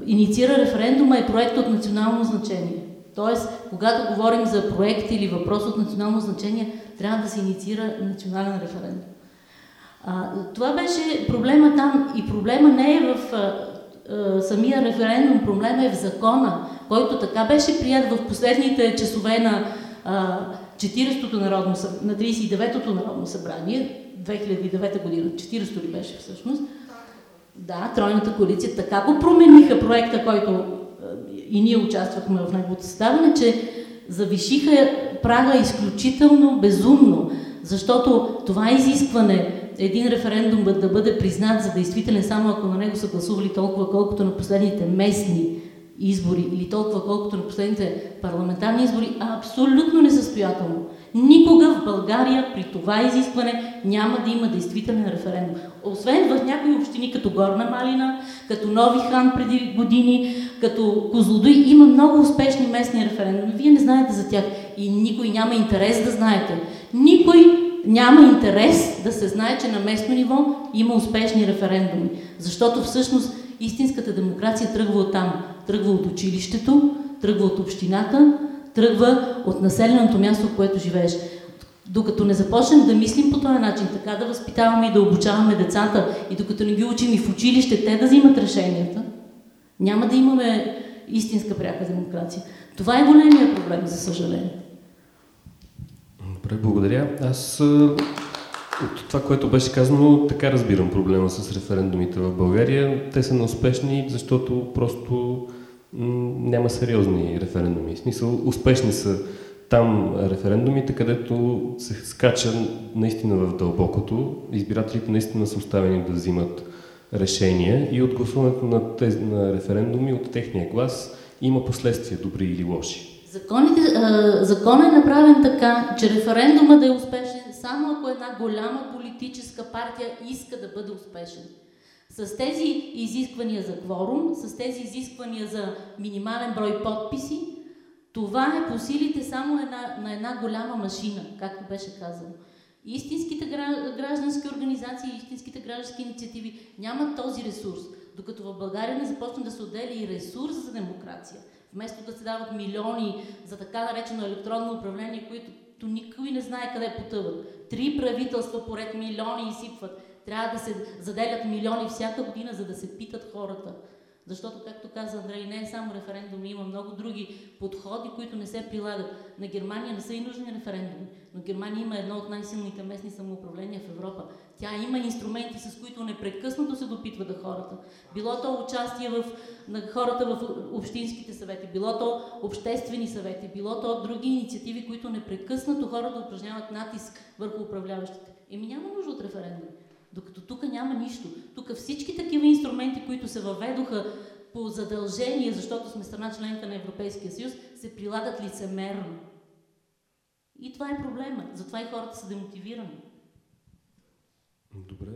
инициира референдума, е проект от национално значение. Тоест, когато говорим за проект или въпрос от национално значение, трябва да се инициира национален референдум. А, това беше проблема там и проблема не е в а, а, самия референдум, проблема е в закона, който така беше прият в последните часове на а, 40-то народно, на 39-то народно събрание, 2009 година, 40-то ли беше всъщност, да, Тройната коалиция така го промениха проекта, който и ние участвахме в неговото създаване, че завишиха прага изключително безумно, защото това изискване един референдум да бъде признат за действителен само ако на него са гласували толкова колкото на последните местни избори или толкова колкото на последните парламентарни избори, а абсолютно несъстоятелно. Никога в България при това изискване няма да има действителен референдум. Освен в някои общини като Горна Малина, като Нови Хан преди години, като Козлодуй, има много успешни местни референдуми. Вие не знаете за тях и никой няма интерес да знаете. Никой няма интерес да се знае, че на местно ниво има успешни референдуми. Защото всъщност истинската демокрация тръгва от там. Тръгва от училището, тръгва от общината, тръгва от населеното място, в което живееш. Докато не започнем да мислим по този начин, така да възпитаваме и да обучаваме децата и докато не ги учим и в училище те да взимат решенията, няма да имаме истинска пряка демокрация. Това е големия проблем, за съжаление. Добре, благодаря. Аз от това, което беше казано, така разбирам проблема с референдумите в България. Те са неуспешни, защото просто няма сериозни референдуми. В смисъл, успешни са там референдумите, където се скача наистина в дълбокото. Избирателите наистина са оставени да взимат решения и от гласуването на, тези, на референдуми, от техния глас, има последствия, добри или лоши. Законите, а, закон е направен така, че референдума да е успешен само ако една голяма политическа партия иска да бъде успешен. С тези изисквания за кворум, с тези изисквания за минимален брой подписи, това е по силите само една, на една голяма машина, както беше казано. Истинските граждански организации, истинските граждански инициативи нямат този ресурс, докато в България не започна да се отделя и ресурс за демокрация. Вместо да се дават милиони за така наречено електронно управление, които никой не знае къде потъват. Три правителства поред милиони изсипват. Трябва да се заделят милиони всяка година, за да се питат хората. Защото, както каза Андрей, не е само референдум, има много други подходи, които не се прилагат. На Германия не са и нужни референдуми, но Германия има едно от най-силните местни самоуправления в Европа. Тя има инструменти, с които непрекъснато се допитва до хората. Било то участие в, на хората в общинските съвети, било то обществени съвети, било то други инициативи, които непрекъснато хората упражняват натиск върху управляващите. Еми няма нужда от референдуми. Докато тук няма нищо. Тук всички такива инструменти, които се въведоха по задължение, защото сме страна членка на Европейския съюз, се прилагат лицемерно. И това е проблема. Затова и хората са демотивирани. Добре.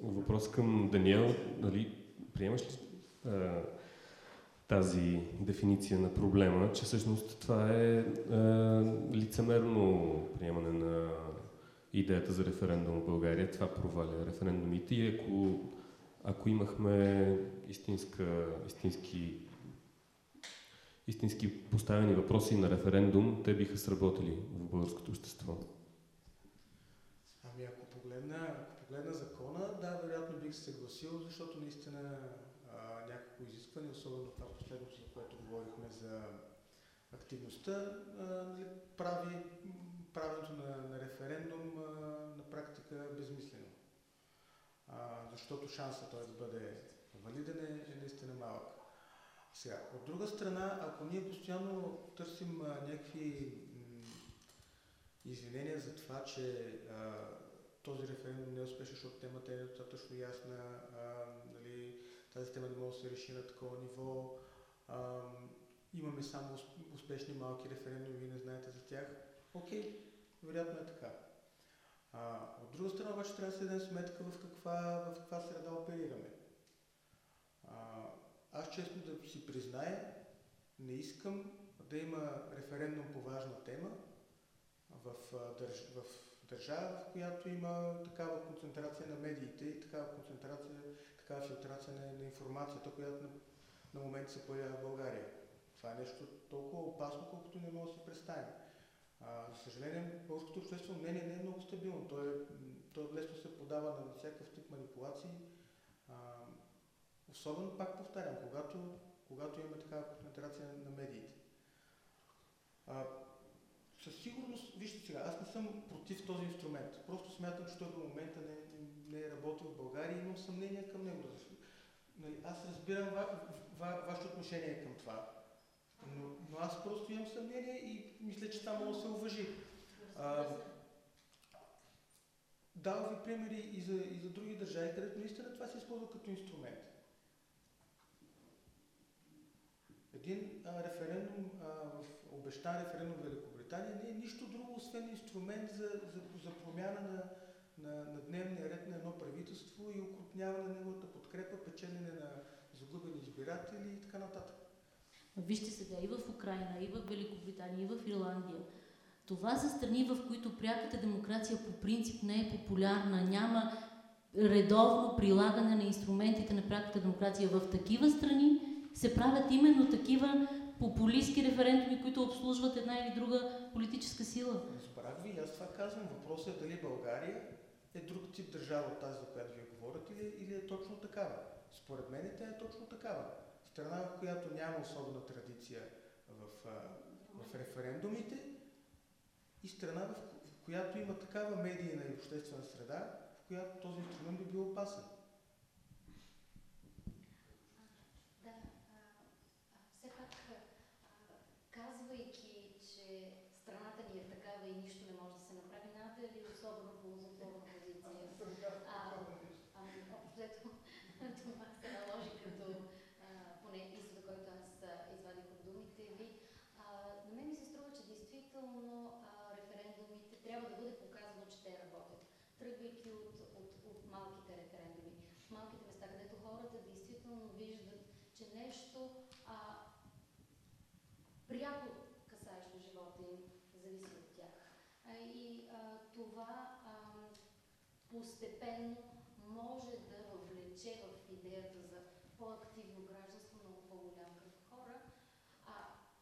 Въпрос към Даниел. Нали, приемаш ли а, тази дефиниция на проблема, че всъщност това е а, лицемерно приемане на идеята за референдум в България. Това проваля референдумите и ако, ако имахме истинска, истински истински поставени въпроси на референдум, те биха сработили в българското общество? Ами ако погледна, ако погледна закона, да, вероятно бих се съгласил, защото наистина а, някакво изискване, особено това последното, за което говорихме за активността, а, прави правенето на, на референдум а, на практика безмислено. А, защото шансът той да бъде валиден е, е наистина малък. Сега, от друга страна, ако ние постоянно търсим а, някакви извинения за това, че а, този референдум не е успешен, защото темата е недостатъчно ясна, а, нали, тази тема не може да се реши на такова ниво, а, имаме само успешни малки референдуми, вие не знаете за тях. Окей, вероятно е така. А, от друга страна обаче трябва да се дадем сметка в каква, в каква среда оперираме. А, аз честно да си призная, не искам да има референдум по важна тема в, държ, в държава, в която има такава концентрация на медиите и такава концентрация, такава филтрация на, на информацията, която на, на момент се появява в България. Това е нещо толкова опасно, колкото не може да си представим. За съжаление, българското обществено мнение не е много стабилно. То, е, то лесно се подава на всякакъв тип манипулации. А, особено, пак повтарям, когато, когато имаме такава концентрация на медиите. А, със сигурност, вижте сега, аз не съм против този инструмент. Просто смятам, че той до момента не, не е работил в България и имам съмнение към него. Нали, аз разбирам ва, ва, вашето отношение към това. Но, но аз просто имам съмнение и мисля, че това може да се уважи. А, давам ви примери и за, и за други държави, където наистина това се използва като инструмент. Един а, референдум, а, в обещан референдум в Великобритания не е нищо друго, освен инструмент за, за, за промяна на, на, на дневния ред на едно правителство и укрупняване на неговата подкрепа, печелене на загубени избиратели и така нататък. Вижте сега и в Украина, и в Великобритания, и в Ирландия. Това са страни, в които пряката демокрация по принцип не е популярна, няма редовно прилагане на инструментите на пряката демокрация. В такива страни се правят именно такива популистски референдуми, които обслужват една или друга политическа сила. Разбрах ви, аз това казвам. Въпросът е дали България е друг тип държава от тази, за която вие говорите, или, или е точно такава. Според мен тя е точно такава страна, в която няма особена традиция в, в референдумите и страна, в, която има такава медийна и обществена среда, в която този инструмент би бил опасен. Да, все пак, казвайки, че страната ни е такава и нищо не може да се направи, нямате ли особено ползотворна позиция? А, ами, общо това се наложи като поне изхода, който аз извадих от думите ви. А, на мен ми се струва, че действително а, референдумите трябва да бъде показано, че те работят. Тръгвайки от, от, от малките референдуми, в малките места, където хората действително виждат, че а, пряко касаещо живота им зависи от тях. А, и а, това а, постепенно може да въвлече в идеята за по-активно гражданство много по-голям кръг хора. А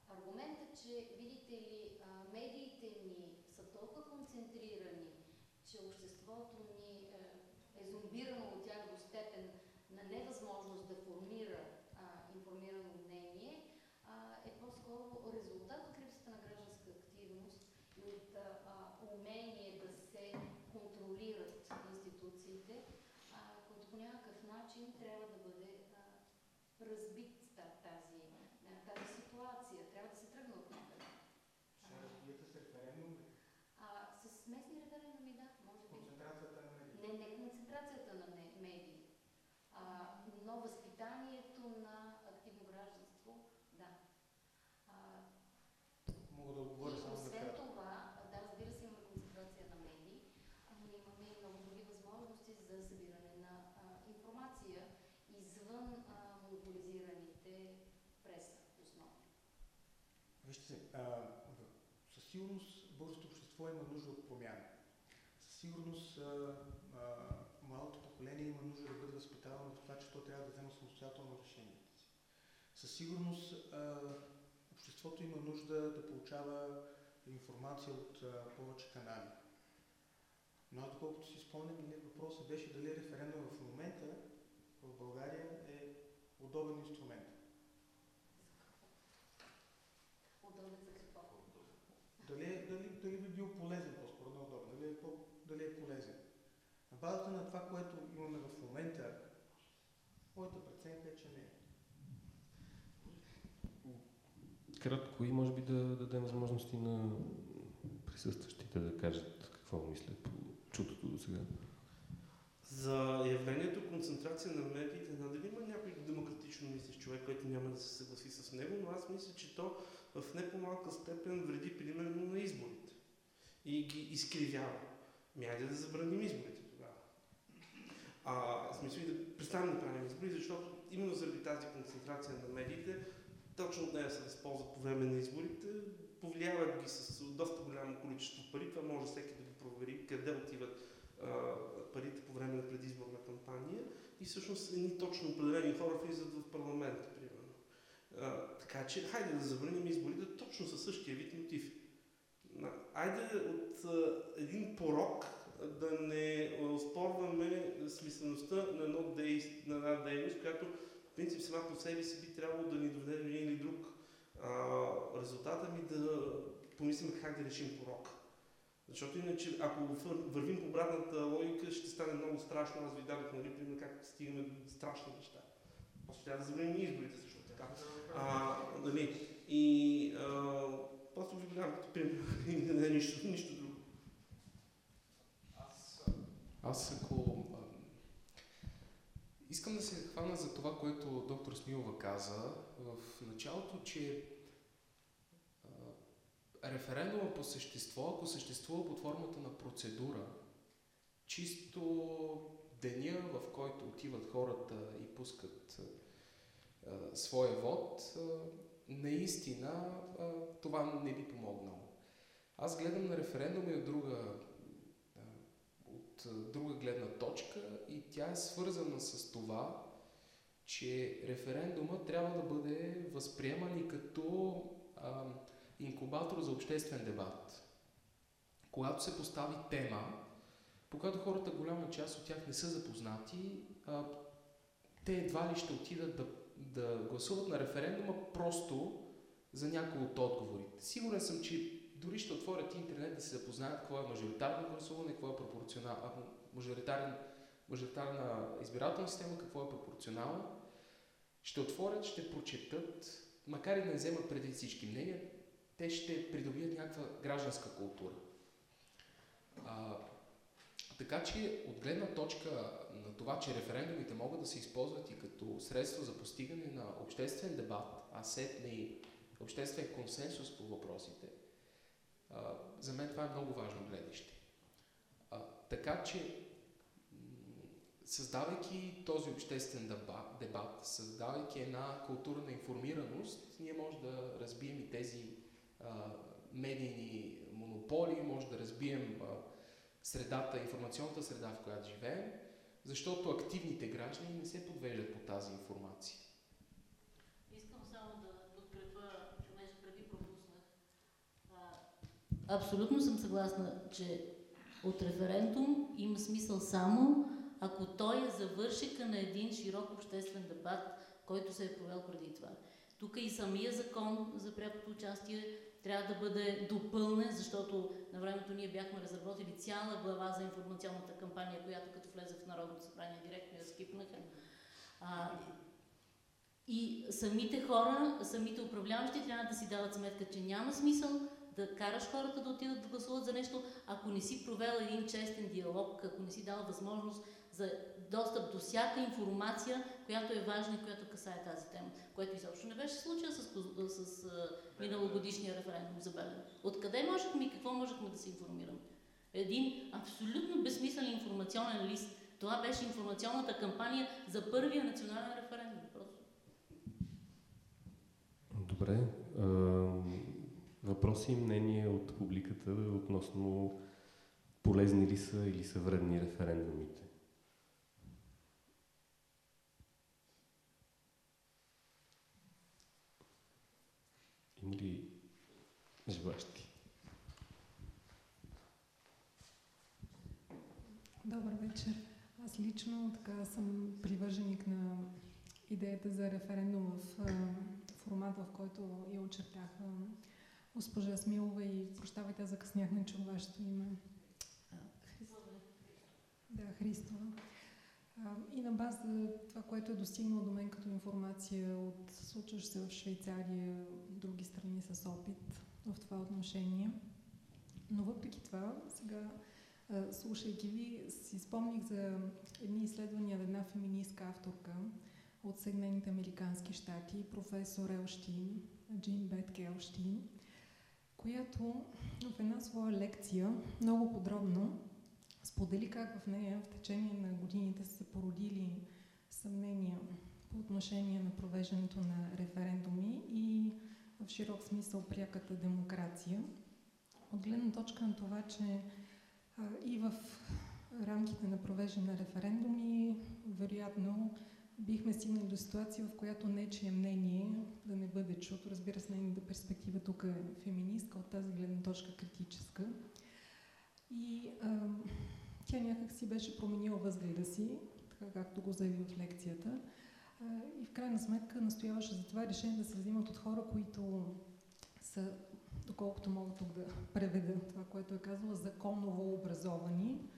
аргументът, че, видите ли, медиите ни са толкова концентрирани, че обществото ни е зомбирано от тях до степен на невъзможност да формира а, информирано мнение, а, е по-скоро резултат от липсата на гражданска активност и от а, умение да се контролират институциите, а, които по някакъв начин трябва да бъде разбит тази, тази ситуация. Трябва да се тръгне от някъде. Ще разбиете с референдуми? А, с местни референдуми, да, може би. Концентрацията на медии? Не, не концентрацията на медии, а, но възпитанието на активно гражданство, да. А, Мога да отговоря само на Освен това, да, разбира се, имаме концентрация на медии, но имаме и много други възможности за събиране на а, информация извън а, монополизираните преса основно. Вижте, със сигурност българското общество има нужда от промяна. Със сигурност а, поколение има нужда да бъде възпитавано в това, че то трябва да взема самостоятелно решението си. Със сигурност обществото има нужда да получава информация от а, повече канали. Но аз доколкото си спомням, нали, въпросът беше дали референдум в момента в България е удобен инструмент. Удобен за какво? Дали, дали, дали би бил полезен, по-скоро не удобен, дали е, по, дали е полезен. На базата на това, което имаме в момента, моята преценка е, че не е. Кратко и може би да дадем възможности на присъстващите да кажат какво мислят по чутото до сега. За явлението концентрация на медиите, дали има някой демократично мислещ човек, който няма да се съгласи с него, но аз мисля, че то в не по-малка степен вреди примерно на изборите и ги изкривява. Мяйде да забраним изборите тогава. А, смисъл и да престанем да правим избори, защото именно заради тази концентрация на медиите, точно от нея се възползват по време на изборите, повлияват ги с доста голямо количество пари, това може всеки да го провери, къде отиват а, парите по време на предизборна кампания и всъщност едни точно определени хора влизат в парламента. Така че, хайде да забраним изборите точно със същия вид мотив. Айде от а, един порок да не спорваме смислеността на, едно действ... на една дейност, която в принцип сама по себе си би трябвало да ни доведе до един или друг а, резултата ми да помислим как да решим порок. Защото иначе, ако вървим по обратната логика, ще стане много страшно. Аз ви дадох, нали, как стигаме до страшни неща. После трябва да забраним изборите. А, нали, и а, просто ви дам като пример. не е нищо, нищо друго. Аз, аз ако а, искам да се хвана за това, което доктор Смилова каза в началото, че а, референдума по същество, ако съществува под формата на процедура, чисто деня, в който отиват хората и пускат своя вод, наистина това не би помогнало. Аз гледам на референдума и от друга, от друга гледна точка и тя е свързана с това, че референдума трябва да бъде възприеман и като а, инкубатор за обществен дебат. Когато се постави тема, по която хората, голяма част от тях не са запознати, а, те едва ли ще отидат да, да гласуват на референдума просто за някои от отговорите. Сигурен съм, че дори ще отворят интернет да се запознаят какво е мажоритарно гласуване, какво е пропорционално, мажоритарен, мажоритарна избирателна система, какво е пропорционална. Ще отворят, ще прочетат, макар и да не вземат преди всички мнения, те ще придобият някаква гражданска култура. Така че от гледна точка на това, че референдумите могат да се използват и като средство за постигане на обществен дебат, а сетне и обществен консенсус по въпросите, за мен това е много важно гледаще. А, така че, създавайки този обществен дебат, създавайки една културна информираност, ние може да разбием и тези медийни монополи, може да разбием средата, информационната среда, в която живеем, защото активните граждани не се подвеждат по тази информация. Искам само да подкрепа, понеже преди пропуснах. Абсолютно съм съгласна, че от референдум има смисъл само ако той е завършика на един широк обществен дебат, който се е провел преди това. Тук и самия закон за прякото участие трябва да бъде допълнен, защото на времето ние бяхме разработили цяла глава за информационната кампания, която като влезе в Народното събрание директно я скипнаха. А, и самите хора, самите управляващи трябва да си дават сметка, че няма смисъл да караш хората да отидат да гласуват за нещо, ако не си провел един честен диалог, ако не си дал възможност за достъп до всяка информация, която е важна и която касае тази тема, което изобщо не беше случая с, с, миналогодишния референдум за Белен. Откъде можехме и какво можехме да се информираме? Един абсолютно безсмислен информационен лист. Това беше информационната кампания за първия национален референдум. Просто. Добре. Въпроси и мнения от публиката относно полезни ли са или са вредни референдумите? Има ли желащи? Добър вечер. Аз лично така съм привърженик на идеята за референдум в формат, в който я очертаха госпожа Смилова и прощавайте, закъснях, не чух вашето име. Христова. Да, Христова. И на база това, което е достигнало до мен като информация от случващ се в Швейцария, други страни с опит в това отношение. Но въпреки това, сега слушайки ви, си спомних за едни изследвания на една феминистка авторка от Съединените Американски щати, професор Елштин, Джин Бет Елштин, която в една своя лекция много подробно сподели как в нея в течение на годините са се породили съмнения по отношение на провеждането на референдуми и в широк смисъл пряката демокрация. От гледна точка на това, че и в рамките на провеждане на референдуми, вероятно, бихме стигнали до ситуация, в която нечие мнение да не бъде чуто. Разбира се, нейната перспектива тук е феминистка, от тази гледна точка критическа. И а, тя някак си беше променила възгледа си, така както го заяви в лекцията. И в крайна сметка настояваше за това решение да се взимат от хора, които са доколкото мога тук да преведа това, което е казала, законово образовани,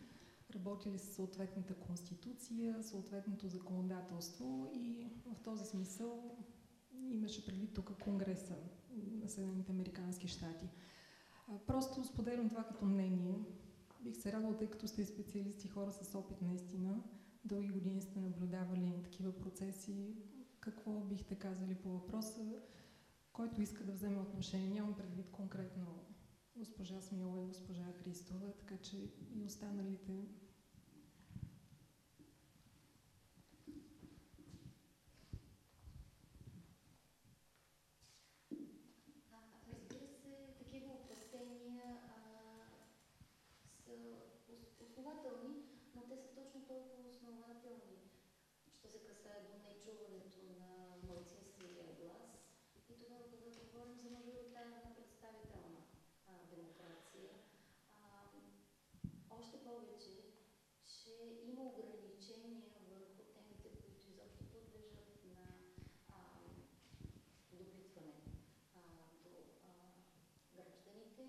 работили с съответната конституция, съответното законодателство и в този смисъл имаше предвид тук Конгреса на Съединените Американски щати. Просто споделям това като мнение. Бих се радвала, тъй като сте специалисти, хора с опит наистина, дълги години сте наблюдавали такива процеси. Какво бихте казали по въпроса? който иска да вземе отношение. Нямам предвид конкретно госпожа Смилова и госпожа Христова, така че и останалите Разбира се, такива опасения са основателни, но те са точно толкова основателни, що се касае до нечуването на младсинствения глас и тогава, когато говорим за мажоритарна представителна а, демокрация, а, още повече, че има ограничения върху темите, които изобщо подлежат на а, допитване а, до а, гражданите,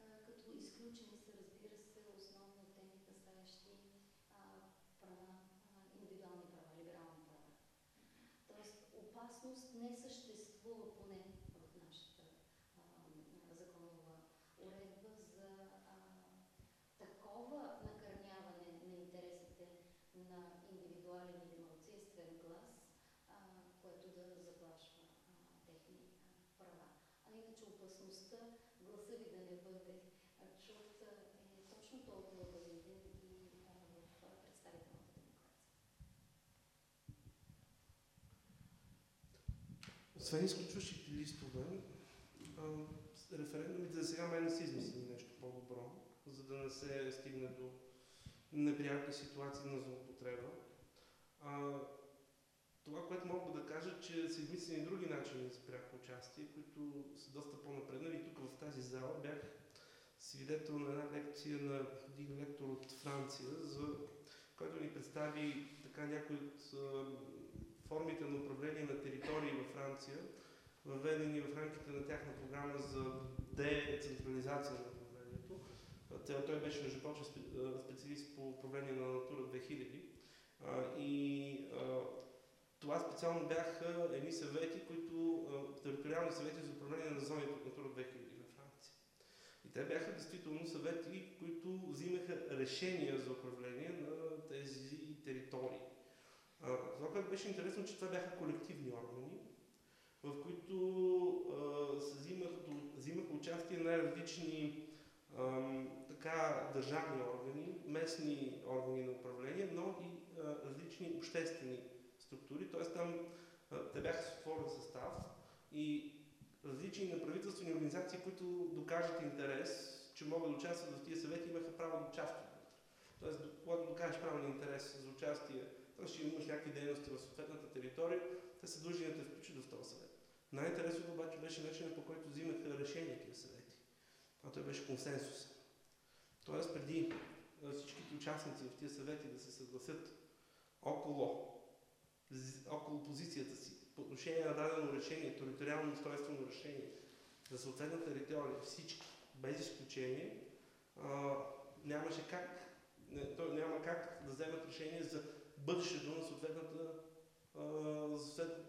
а, като изключени са, разбира се, основно теми, касаещи права, а, индивидуални права, либерални права. Тоест, опасност не съществува поне в нашата а, законова уредба за а, такова накърняване на интересите на индивидуален или малцинствен глас, а, което да заплашва а, техни а, права. А иначе опасността гласа ви да не бъде чут е точно толкова валиден и а, в представителната демокрация. Освен изключващите листове, референдумите за сега мен не са измислили нещо по-добро, за да не се стигне до неприятни ситуации на злоупотреба. А, това, което мога да кажа, че са измислени други начини за пряко участие, които са доста по-напреднали. Тук в тази зала бях свидетел на една лекция на един лектор от Франция, за който ни представи така някои от формите на управление на територии във Франция, въведени в рамките на тяхна програма за децентрализация на управлението. Той беше, между прочим, специалист по управление на Натура 2000. И това специално бяха едни съвети, които, териториални съвети за управление на зоните от Натура 2000 във Франция. И те бяха действително съвети, които взимаха решения за управление на тези територии. Това, което беше интересно, че това бяха колективни органи, в които а, се взимах, взимаха участие най-различни така, държавни органи, местни органи на управление, но и а, различни обществени структури. Т.е. там а, те бяха с отворен състав и различни неправителствени организации, които докажат интерес, че могат да участват в тия съвети, имаха право да участват. Тоест, когато докажеш правилен интерес за участие т.е. ще имаш някакви дейности в съответната територия, те са длъжни да те включат в този съвет. Най-интересното обаче беше начинът по който взимаха решения тези съвети. А той беше консенсус. Тоест преди всичките участници в тези съвети да се съгласят около, около позицията си по отношение на дадено решение, териториално устройствено решение за съответната територия, всички, без изключение, а, нямаше как, не, то няма как да вземат решение за бъдещето на, съответната, а,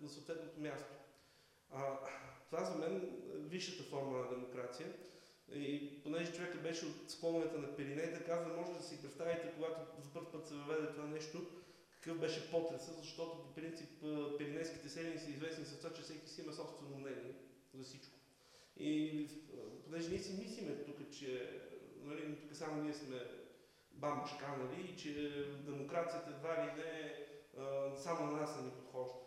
за съответното място. А, това за мен е висшата форма на демокрация. И понеже човека беше от склоновете на Пиринеите, казва, може да си представите, когато за първ път се въведе това нещо, какъв беше потреса, защото по принцип пиринейските селени са известни с това, че всеки си има собствено мнение за всичко. И понеже ние си мислиме тук, че нали, тук само ние сме бамбашка, нали, и че демокрацията едва ли не само на нас не ни подхожда.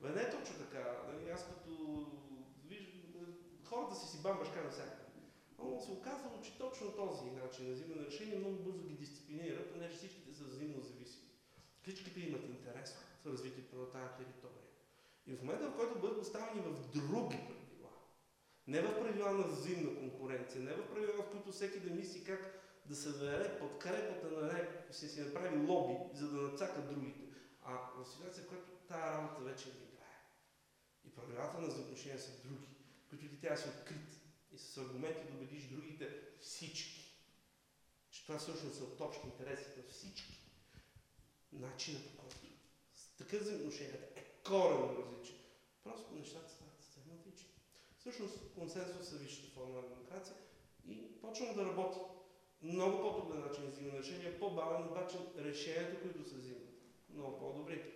Бе, не е точно така. Нали, аз като виждам, хората си си бамбашка навсякъде. Но се оказало, че точно този начин на взимане решение много бързо ги дисциплинира, понеже всичките са взаимно зависими. Всичките имат интерес в развитието на тази територия. И в момента, в който бъдат поставени в други правила, не в правила на взаимна конкуренция, не в правила, в които всеки да мисли как да се даде подкрепата на някой, си си направи лоби, за да нацака другите, а в ситуация, в която тази работа вече не играе. И правилата на взаимоотношения са други, които ти трябва да си открит и с аргументи да убедиш другите всички, че това всъщност са от общи интереси на всички. Начинът по който такъв взаимоотношенията е коренно различен. Просто нещата стават съвсем различни. Всъщност консенсус е висшата форма на демокрация и почвам да работи. Много по-труден начин за взимане решения, по-бавен обаче решенията, които се взимат. Много по-добри.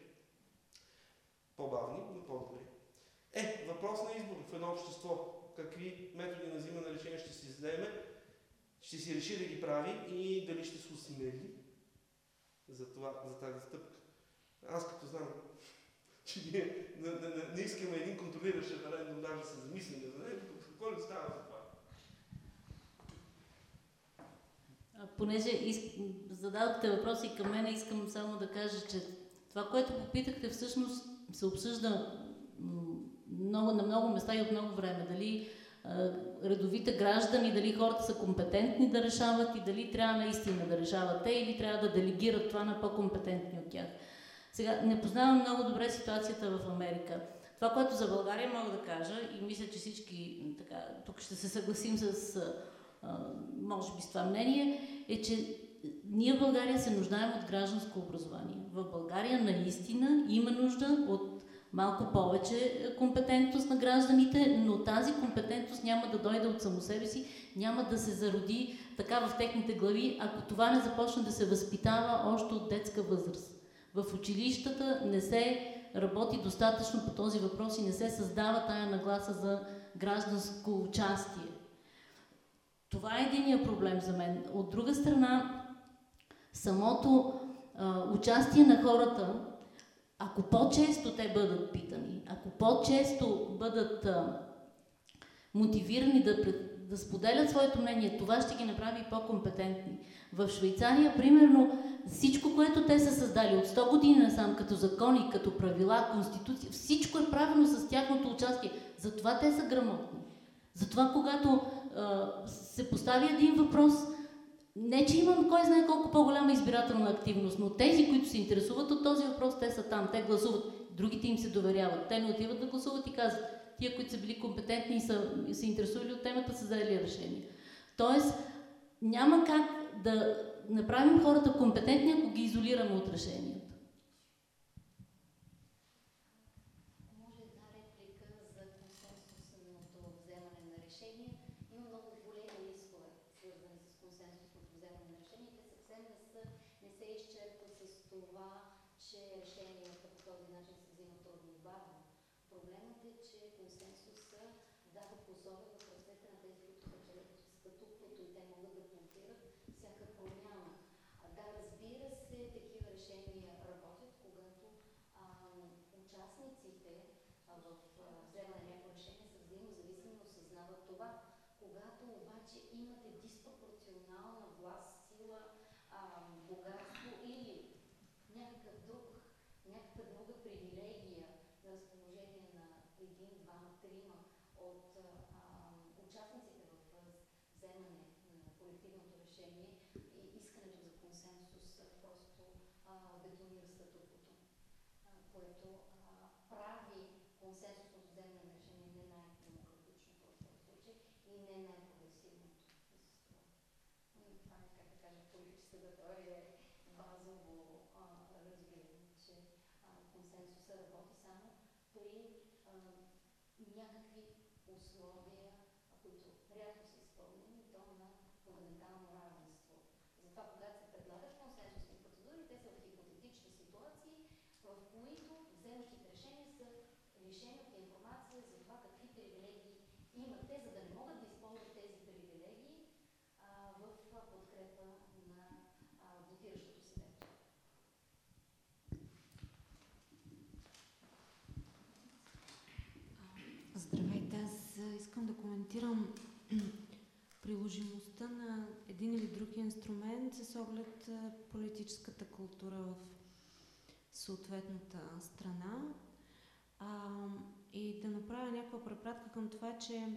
По-бавни, но по-добри. Е, въпрос на избор в едно общество. Какви методи на взимане на решение ще си вземе, ще си реши да ги прави и дали ще се осмели за, това, за тази стъпка. Аз като знам, че ние не, не, не, не искаме един контролиращ референдум, даже се замислим за него, какво ли става за това? Понеже иск... зададохте въпроси към мен, искам само да кажа, че това, което попитахте, всъщност се обсъжда много, на много места и от много време. Дали редовите граждани, дали хората са компетентни да решават и дали трябва наистина да решават те или трябва да делегират това на по-компетентни от тях. Сега, не познавам много добре ситуацията в Америка. Това, което за България мога да кажа, и мисля, че всички така, тук ще се съгласим с, може би, с това мнение, е, че ние в България се нуждаем от гражданско образование. В България наистина има нужда от малко повече компетентност на гражданите, но тази компетентност няма да дойде от само себе си, няма да се зароди така в техните глави, ако това не започне да се възпитава още от детска възраст. В училищата не се работи достатъчно по този въпрос и не се създава тая нагласа за гражданско участие. Това е единия проблем за мен. От друга страна, самото а, участие на хората, ако по-често те бъдат питани, ако по-често бъдат а, мотивирани да, да споделят своето мнение, това ще ги направи по-компетентни. В Швейцария, примерно, всичко, което те са създали от 100 години насам, като закони, като правила, конституция, всичко е правено с тяхното участие. Затова те са грамотни. Затова, когато се постави един въпрос, не, че имам кой знае колко по-голяма избирателна активност, но тези, които се интересуват от този въпрос, те са там, те гласуват, другите им се доверяват. Те не отиват да гласуват и казват, тия, които са били компетентни и са се интересували от темата, са взели решение. Тоест, няма как да направим хората компетентни, ако ги изолираме от решенията. Може една реплика за консенсусното вземане на решение. Има много големи рискове, свързани с консенсусното вземане на решение. Те съвсем не, са, не се изчерпват с това, че решенията по този начин се взимат трудно и бавно. Проблемът е, че консенсуса дава посока в ръцете на тези, които печелят статуквото и те могат да блокират всяка промяна. Да, разбира се, такива решения работят, когато а, участниците а, в а, вземане на някакво решение са взаимно зависими и осъзнават това. Когато обаче имате диспропорционална власт, сила, а, богатство или някакъв друг, някаква друга привилегия на разположение на един един, двама, трима от а, участниците в вземане на колективното решение и искането за консенсус просто а, бетонира статуквото, което а, прави консенсусното вземане на решение не най-демократично в този случай и не най-прогресивното. Това е, как да кажа, политическата теория е базово разбиране, че а, консенсуса работи само при а, някакви условия, които рядко са изпълнени, то на фундаментално равенство. Затова, когато се предлагат консенсусни процедури, те са в хипотетични ситуации, в които вземащите решения са лишени от информация за това какви привилегии имат те, за да не могат да използват тези привилегии а, в подкрепа на а, блокиращото си вето. Здравейте, аз искам да коментирам приложимостта на един или друг инструмент с оглед политическата култура в съответната страна а, и да направя някаква препратка към това, че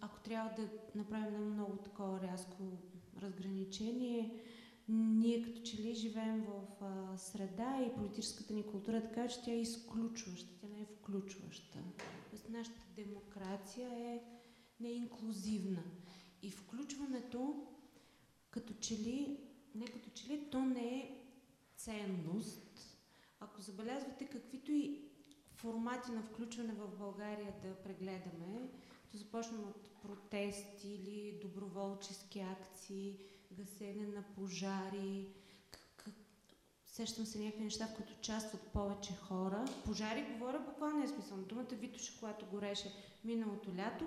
ако трябва да направим много такова рязко разграничение, ние като че ли живеем в а, среда и политическата ни култура е така, че тя е изключваща, тя не е включваща. Тоест нашата демокрация е не е инклюзивна. И включването като че ли, не като че ли, то не е ценност. Ако забелязвате каквито и формати на включване в България да прегледаме, като започнем от протести или доброволчески акции, гасене на пожари, сещам се някакви неща, в които участват повече хора. Пожари говоря буквално е смисъл на думата. Витоша, когато гореше миналото лято,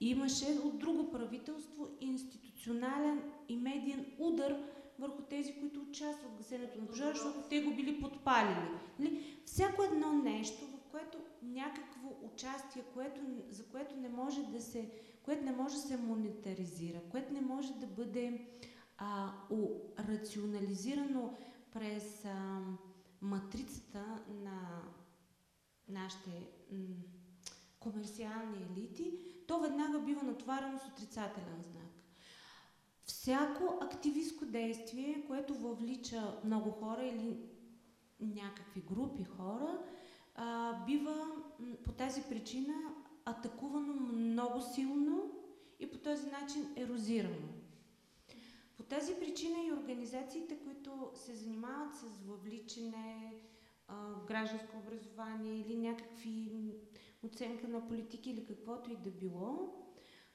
имаше от друго правителство институционален и медиен удар върху тези, които участват в гасенето на пожара, защото те го били подпалили. Нали? Всяко едно нещо, в което някакво участие, което, за което не може да се, което не може да се монетаризира, което не може да бъде а, рационализирано през а, матрицата на нашите комерциални елити, то веднага бива натварено с отрицателен знак. Всяко активистко действие, което въвлича много хора или някакви групи хора, а, бива по тази причина атакувано много силно и по този начин ерозирано. По тази причина и организациите, които се занимават с въвличане, гражданско образование или някакви оценка на политики или каквото и да било,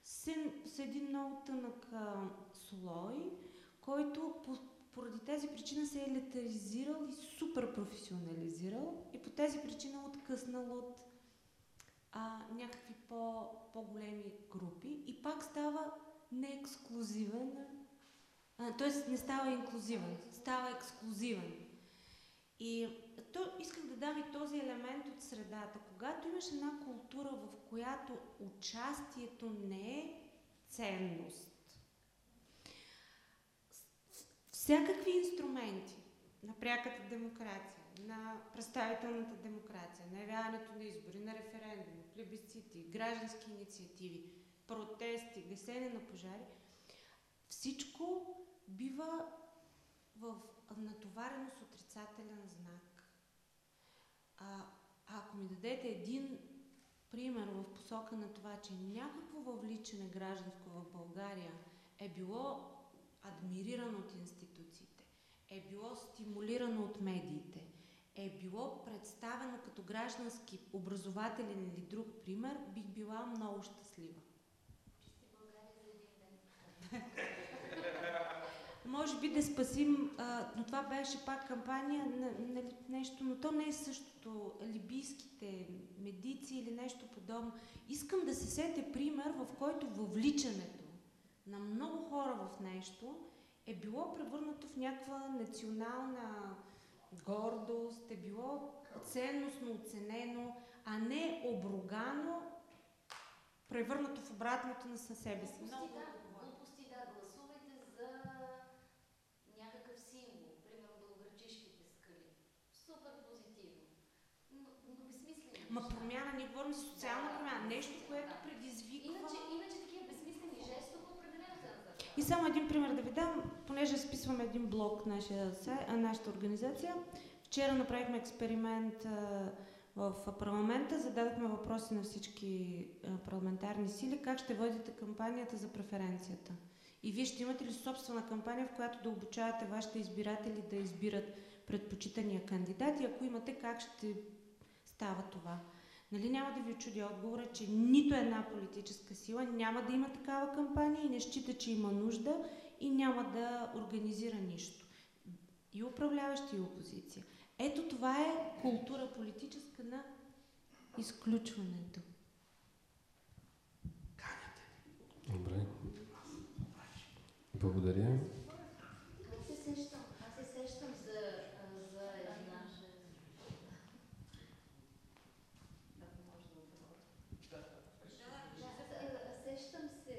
са един много тънък слой, който по, поради тази причина се е елитаризирал и супер професионализирал и по тази причина откъснал от а, някакви по, по-големи групи. И пак става неексклюзивен, т.е. не става инклюзивен, става ексклюзивен. И то исках да дам и този елемент от средата. Когато имаш една култура, в която участието не е ценност, всякакви инструменти на пряката демокрация, на представителната демокрация, на явяването на избори, на референдуми, плебисцити, граждански инициативи, протести, гасене на пожари, всичко бива в натоварено с отрицателен знак. А, ако ми дадете един пример в посока на това, че някакво въвличане гражданско в България е било адмирирано от институциите, е било стимулирано от медиите, е било представено като граждански, образователен или друг пример, бих била много щастлива. Чисти България за един ден. може би да спасим, а, но това беше пак кампания на, на нещо, но то не е същото. Либийските медици или нещо подобно. Искам да се сете пример, в който въвличането на много хора в нещо е било превърнато в някаква национална гордост, е било ценностно оценено, а не обругано, превърнато в обратното на себе си. Много да, глупости, да, гласувайте за някакъв символ, примерно белоградчишките скали. Супер позитивно. Но, но безсмислено. Ма промяна, ние говорим за социална промяна, нещо, което предизвиква... Иначе, иначе такива безсмислени жестове определено се назначават. И само един пример да ви дам, понеже списваме един блог нашия, нашата организация. Вчера направихме експеримент в парламента, зададохме въпроси на всички парламентарни сили, как ще водите кампанията за преференцията. И вие ще имате ли собствена кампания, в която да обучавате вашите избиратели да избират предпочитания кандидат и ако имате, как ще става това? Нали няма да ви чуди отговора, че нито една политическа сила няма да има такава кампания и не счита, че има нужда и няма да организира нищо. И управляващи и опозиция. Ето това е култура политическа на изключването. Добре. Благодаря. Аз се сещам, аз се сещам за, а, за една... Ако може да отговоря. Да, а, сещам се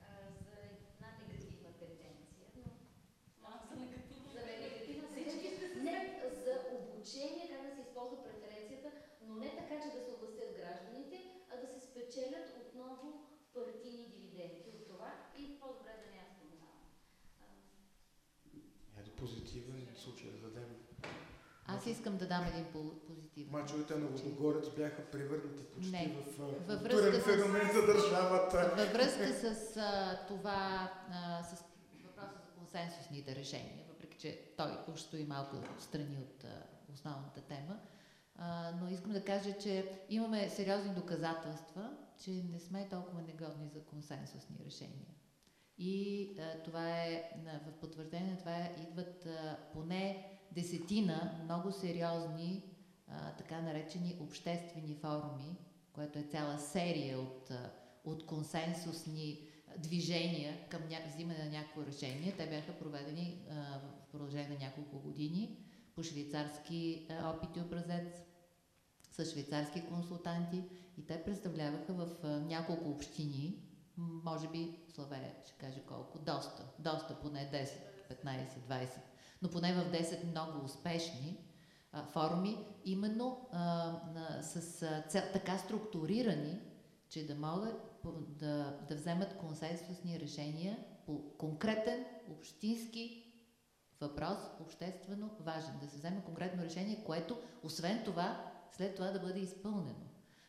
а, за една негативна тенденция, но... За негативна За негативна тенденция. Не, за обучение как да се използва преференцията, но не така, че да се областят гражданите, а да се спечелят отново партийни дивиденти от това и по-добре да не я споменавам. А, Айде позитивен случай да дадем. Аз искам да дам един по- позитивен. Мачовете на Лудогорец бяха превърнати почти Не. в Във културен феномен за държавата. Във връзка с а, това, а, с въпроса за консенсусните решения, въпреки че той уж стои малко страни от а, основната тема, а, но искам да кажа, че имаме сериозни доказателства, че не сме толкова негодни за консенсусни решения. И а, това е, в потвърждение на това идват а, поне десетина много сериозни, а, така наречени обществени форуми, което е цяла серия от, от консенсусни движения към ня... взимане на някакво решение. Те бяха проведени а, в продължение на няколко години по швейцарски а, опит образец с швейцарски консултанти и те представляваха в а, няколко общини, може би Славея ще каже колко, доста, доста, поне 10, 15, 20, но поне в 10 много успешни а, форуми, именно а, на, с а, цел, така структурирани, че да могат да, да вземат консенсусни решения по конкретен общински въпрос, обществено важен. Да се вземе конкретно решение, което, освен това, след това да бъде изпълнено.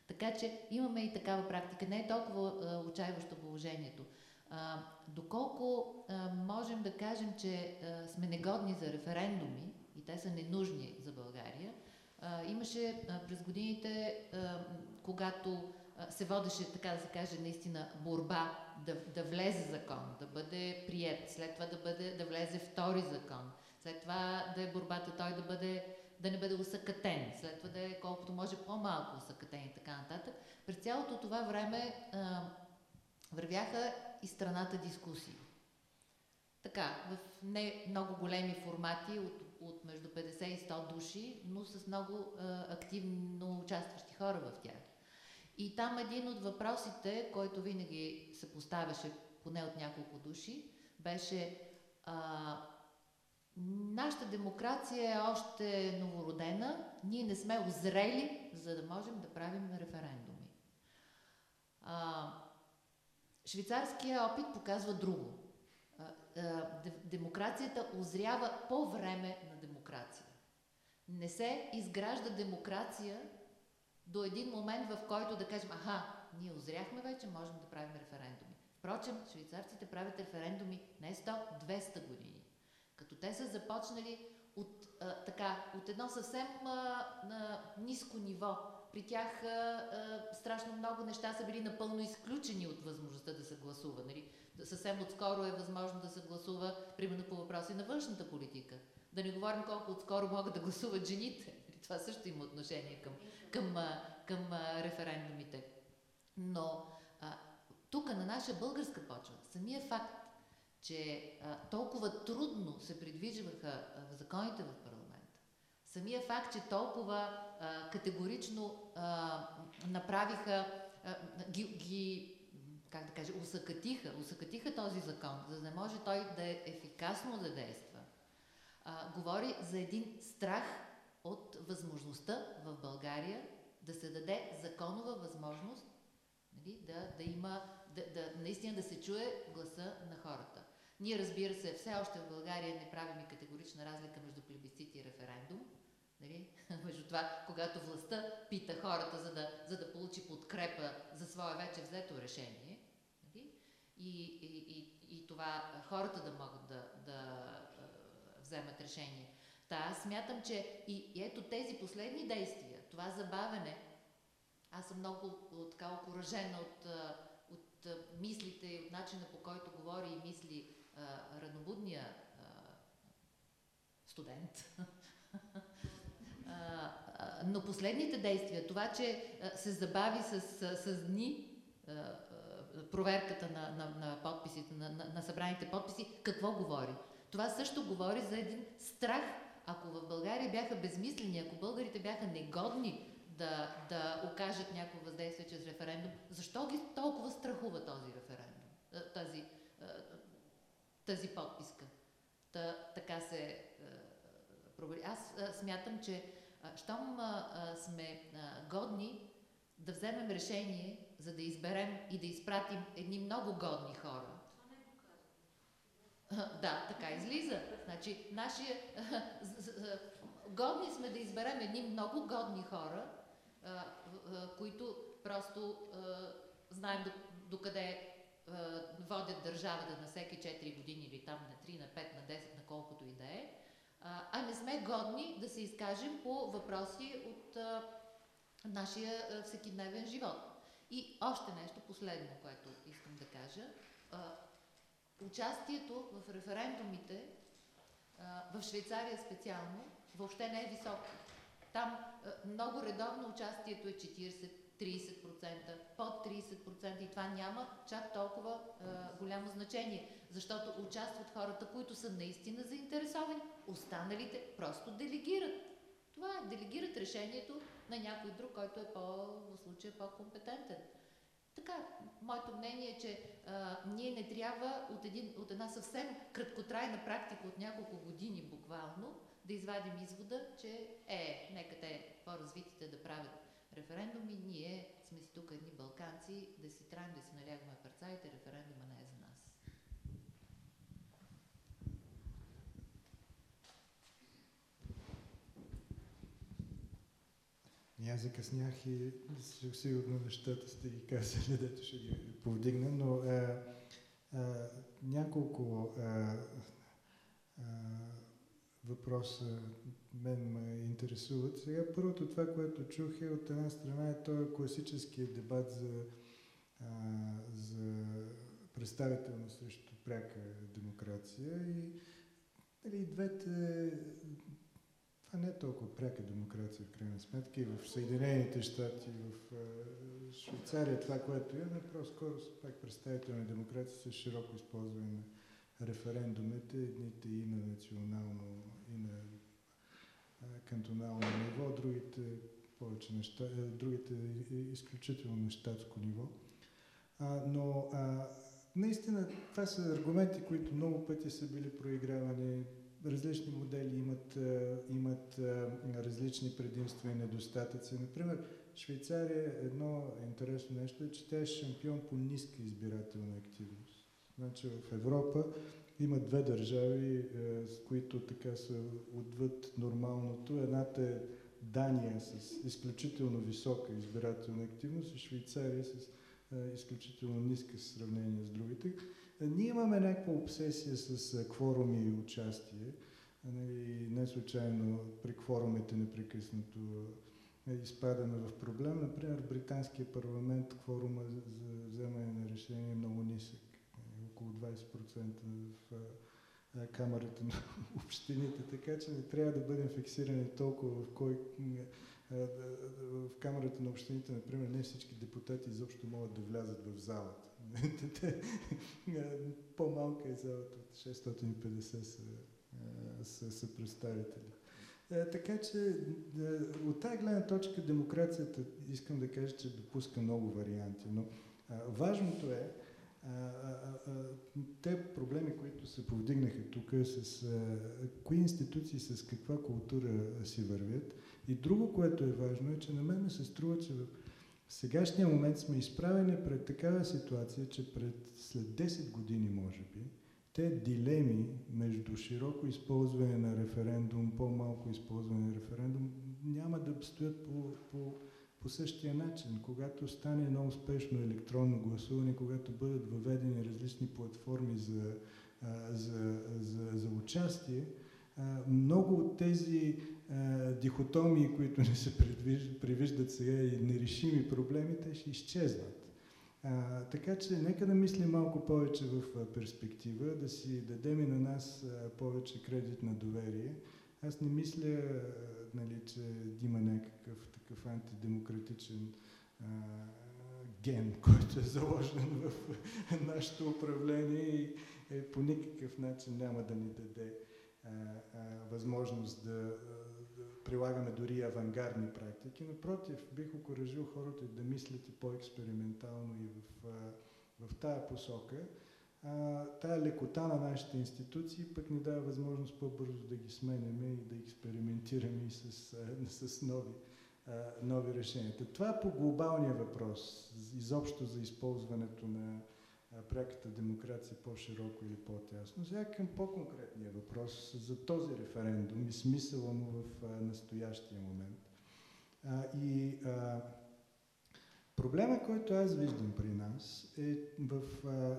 Така че имаме и такава практика. Не е толкова а, отчаиващо положението. А, доколко а, можем да кажем, че а, сме негодни за референдуми и те са ненужни за България, а, имаше а, през годините, а, когато а, се водеше, така да се каже, наистина борба да, да влезе закон, да бъде прият, след това да, бъде, да влезе втори закон, след това да е борбата той да бъде да не бъде усъкатен, след това да е колкото може по-малко усъкатен и така нататък. През цялото това време а, вървяха и страната дискусии. Така, в не много големи формати, от, от между 50 и 100 души, но с много а, активно участващи хора в тях. И там един от въпросите, който винаги се поставяше поне от няколко души, беше а, нашата демокрация е още новородена, ние не сме озрели, за да можем да правим референдуми. А, швейцарския опит показва друго. Демокрацията озрява по време на демокрация. Не се изгражда демокрация до един момент, в който да кажем, аха, ние озряхме вече, можем да правим референдуми. Впрочем, швейцарците правят референдуми не 100, 200 години. Като те са започнали от, а, така, от едно съвсем а, на ниско ниво. При тях а, а, страшно много неща са били напълно изключени от възможността да се гласува. Нали? Съвсем отскоро е възможно да се гласува, примерно по въпроси на външната политика. Да не говорим колко отскоро могат да гласуват жените. Нали? Това също има отношение към, към, към референдумите. Но тук на наша българска почва, самия факт, че а, толкова трудно се придвижваха законите в самия факт, че толкова а, категорично а, направиха, а, ги, ги, как да кажа, усъкатиха, усъкатиха този закон, за да може той да е ефикасно да действа, а, говори за един страх от възможността в България да се даде законова възможност нали, да, да има, да, да, наистина да се чуе гласа на хората. Ние, разбира се, все още в България не правим и категорична разлика между плебисцит и референдум. Нали? Между това, когато властта пита хората, за да, за да получи подкрепа за свое вече взето решение, нали? и, и, и, и това хората да могат да, да вземат решение. Та аз смятам, че и, и ето тези последни действия, това забавене, аз съм много така окоръжена от, от мислите и от начина по който говори и мисли а, ранобудния студент. но последните действия, това, че се забави с, с, дни проверката на, на, на подписите, на, на, на събраните подписи, какво говори? Това също говори за един страх. Ако в България бяха безмислени, ако българите бяха негодни да, да окажат някакво въздействие чрез референдум, защо ги толкова страхува този референдум, тази, тази подписка? Та, така се провери. Аз смятам, че щом сме годни да вземем решение, за да изберем и да изпратим едни много годни хора, да, така излиза. Значи, нашия... Годни сме да изберем едни много годни хора, които просто знаем докъде водят държавата на всеки 4 години или там на 3, на 5, на 10, на колкото. А не сме годни да се изкажем по въпроси от нашия всекидневен живот. И още нещо последно, което искам да кажа участието в референдумите, в Швейцария специално, въобще не е високо. Там много редовно участието е 40, 30%, под 30% и това няма чак толкова голямо значение, защото участват хората, които са наистина заинтересовани, останалите просто делегират. Това е, делегират решението на някой друг, който е по, в случая по-компетентен. Така, моето мнение е, че а, ние не трябва от, един, от една съвсем краткотрайна практика от няколко години буквално да извадим извода, че е, нека те по-развитите да правят референдуми, ние сме си тук едни балканци, да си траем да си налягаме парцалите, референдума не е за нас. И закъснях и сигурно нещата сте ги казали, дето ще ги повдигна, но а, а, няколко а, а, въпроса мен ме интересуват. Сега първото това, което чух е от една страна е този класическия дебат за, а, за представителност срещу пряка демокрация и нали, двете това не е толкова пряка демокрация в крайна сметка и в Съединените щати, в Швейцария това, което имаме, по-скоро са пак представителна демокрация с широко използване на референдумите, едните и на национално, и на кантонално ниво, другите повече неща, другите изключително на щатско ниво. А, но а, наистина това са аргументи, които много пъти са били проигравани различни модели имат, имат различни предимства и недостатъци. Например, Швейцария едно интересно нещо е, че тя е шампион по ниска избирателна активност. Значи в Европа има две държави, с които така са отвъд нормалното. Едната е Дания с изключително висока избирателна активност и Швейцария с изключително ниска в сравнение с другите. Ние имаме някаква обсесия с кворуми и участие. Нали, не случайно при кворумите непрекъснато изпадаме в проблем. Например, британския парламент кворума за вземане на решение е много нисък. Около 20% в камерата на общините, така че не трябва да бъдем фиксирани толкова в кой в камерата на общините, например, не всички депутати изобщо могат да влязат в залата. По-малка е залата от 650 са, са, са представители. Така че от тази гледна точка демокрацията искам да кажа, че допуска много варианти, но важното е, те проблеми, които се повдигнаха тук, с а, кои институции с каква култура си вървят. И друго, което е важно, е, че на мен се струва, че в сегашния момент сме изправени пред такава ситуация, че пред, след 10 години, може би, те дилеми между широко използване на референдум, по-малко използване на референдум, няма да стоят по, по, по същия начин. Когато стане едно успешно електронно гласуване, когато бъдат въведени различни платформи за, за, за, за участие, много от тези дихотомии, които не се привиждат сега и нерешими проблеми, те ще изчезнат. А, така че нека да мислим малко повече в перспектива, да си дадем и на нас повече кредит на доверие. Аз не мисля, нали, че има някакъв такъв антидемократичен а, ген, който е заложен в нашето управление и е, по никакъв начин няма да ни даде а, а, възможност да прилагаме дори авангардни практики. Напротив, бих окоръжил хората да мислят по-експериментално и в, в тая посока. А, тая лекота на нашите институции пък ни дава възможност по-бързо да ги сменяме и да експериментираме и с, с нови, нови решения. Това е по глобалния въпрос, изобщо за използването на пряката демокрация по-широко или по-тясно. Сега към по-конкретния въпрос за този референдум и смисъла му в настоящия момент. И проблема, който аз виждам при нас е в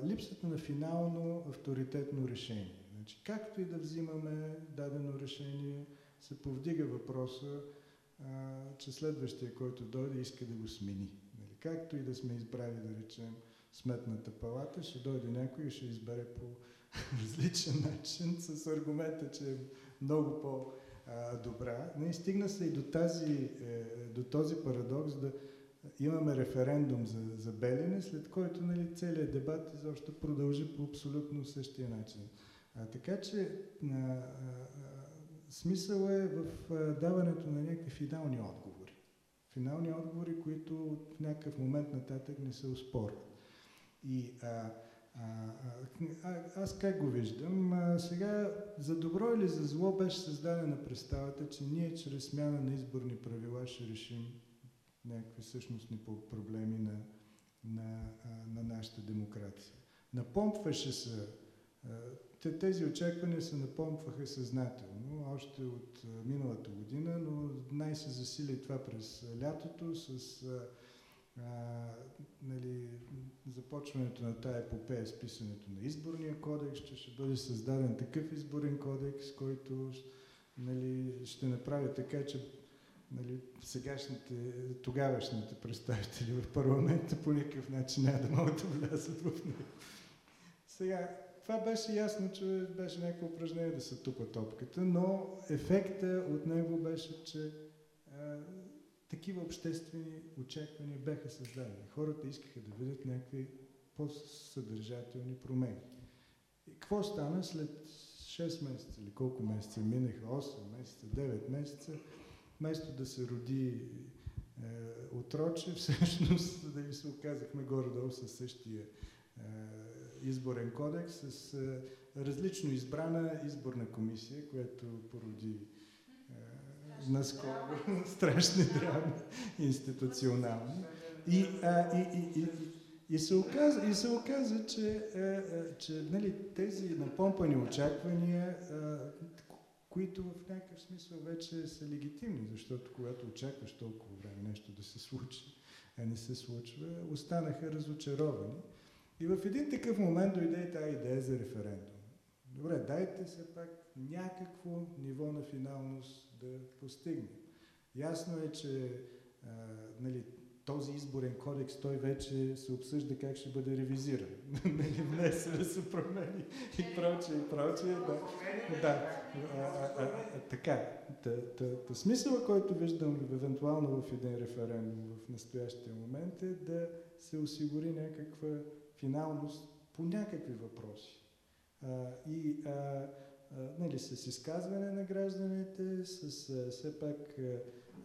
липсата на финално авторитетно решение. Значи, както и да взимаме дадено решение, се повдига въпроса, а, че следващия, който дойде, иска да го смени. Нали? Както и да сме избрали, да речем, сметната палата, ще дойде някой и ще избере по различен начин, с аргумента, че е много по-добра. Не стигна се и до, тази, е, до този парадокс да имаме референдум за, за Белене, след който нали, целият дебат изобщо продължи по абсолютно същия начин. А, така че а, а, смисъл е в а, даването на някакви финални отговори. Финални отговори, които в някакъв момент нататък не се успорват. И а, а, а, аз как го виждам? А, сега, за добро или за зло беше създадена представата, че ние чрез смяна на изборни правила ще решим някакви същностни проблеми на, на, на нашата демокрация. Напомпваше се, тези очаквания се напомпваха съзнателно, още от миналата година, но най-се засили това през лятото с а, нали, започването на тая епопея с писането на изборния кодекс, че ще бъде създаден такъв изборен кодекс, който нали, ще направи така, че нали, сегашните, тогавашните представители в парламента по никакъв начин няма да могат да влязат в него. Сега, това беше ясно, че беше някакво упражнение да се тупа топката, но ефекта от него беше, че а, такива обществени очаквания бяха създадени. Хората искаха да видят някакви по-съдържателни промени. И какво стана след 6 месеца или колко месеца минаха, 8 месеца, 9 месеца, вместо да се роди е, отроче, всъщност да ви се оказахме горе-долу със същия е, изборен кодекс, с е, различно избрана изборна комисия, която породи наскоро, страшни драми, институционални. И, а, и, и, и, и, се оказа, и се оказа, че, а, а, че нали, тези напомпани очаквания, а, които в някакъв смисъл вече са легитимни, защото когато очакваш толкова време нещо да се случи, а не се случва, останаха разочаровани. И в един такъв момент дойде и тази идея за референдум. Добре, дайте се пак някакво ниво на финалност да постигне. Ясно е, че а, нали, този изборен кодекс, той вече се обсъжда как ще бъде ревизиран. нали, внесе да се промени и прочее, и прочее. Да, да. Така, та, та, та, смисъла, който виждам евентуално в един референдум в настоящия момент е да се осигури някаква финалност по някакви въпроси. А, и а, нали, с изказване на гражданите, с все пак,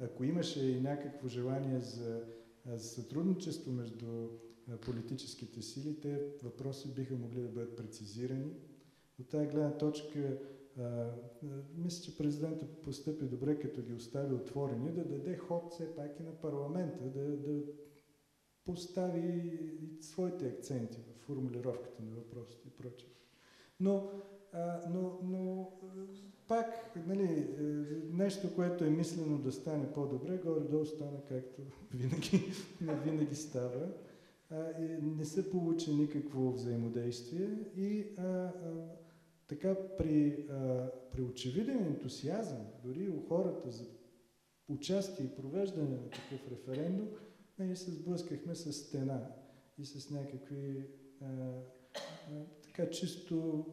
ако имаше и някакво желание за, за сътрудничество между политическите сили, те въпроси биха могли да бъдат прецизирани. От тази гледна точка, а, мисля, че президента постъпи добре, като ги остави отворени, да даде ход все пак и на парламента, да, да постави своите акценти в формулировката на въпросите и прочее. Но, а, но, но пак, нали, нещо, което е мислено да стане по-добре, горе-долу стана както винаги, винаги става. А, и не се получи никакво взаимодействие и а, а, така при, а, при очевиден ентусиазъм, дори у хората за участие и провеждане на такъв референдум, ние се сблъскахме с стена и с някакви а, а, така чисто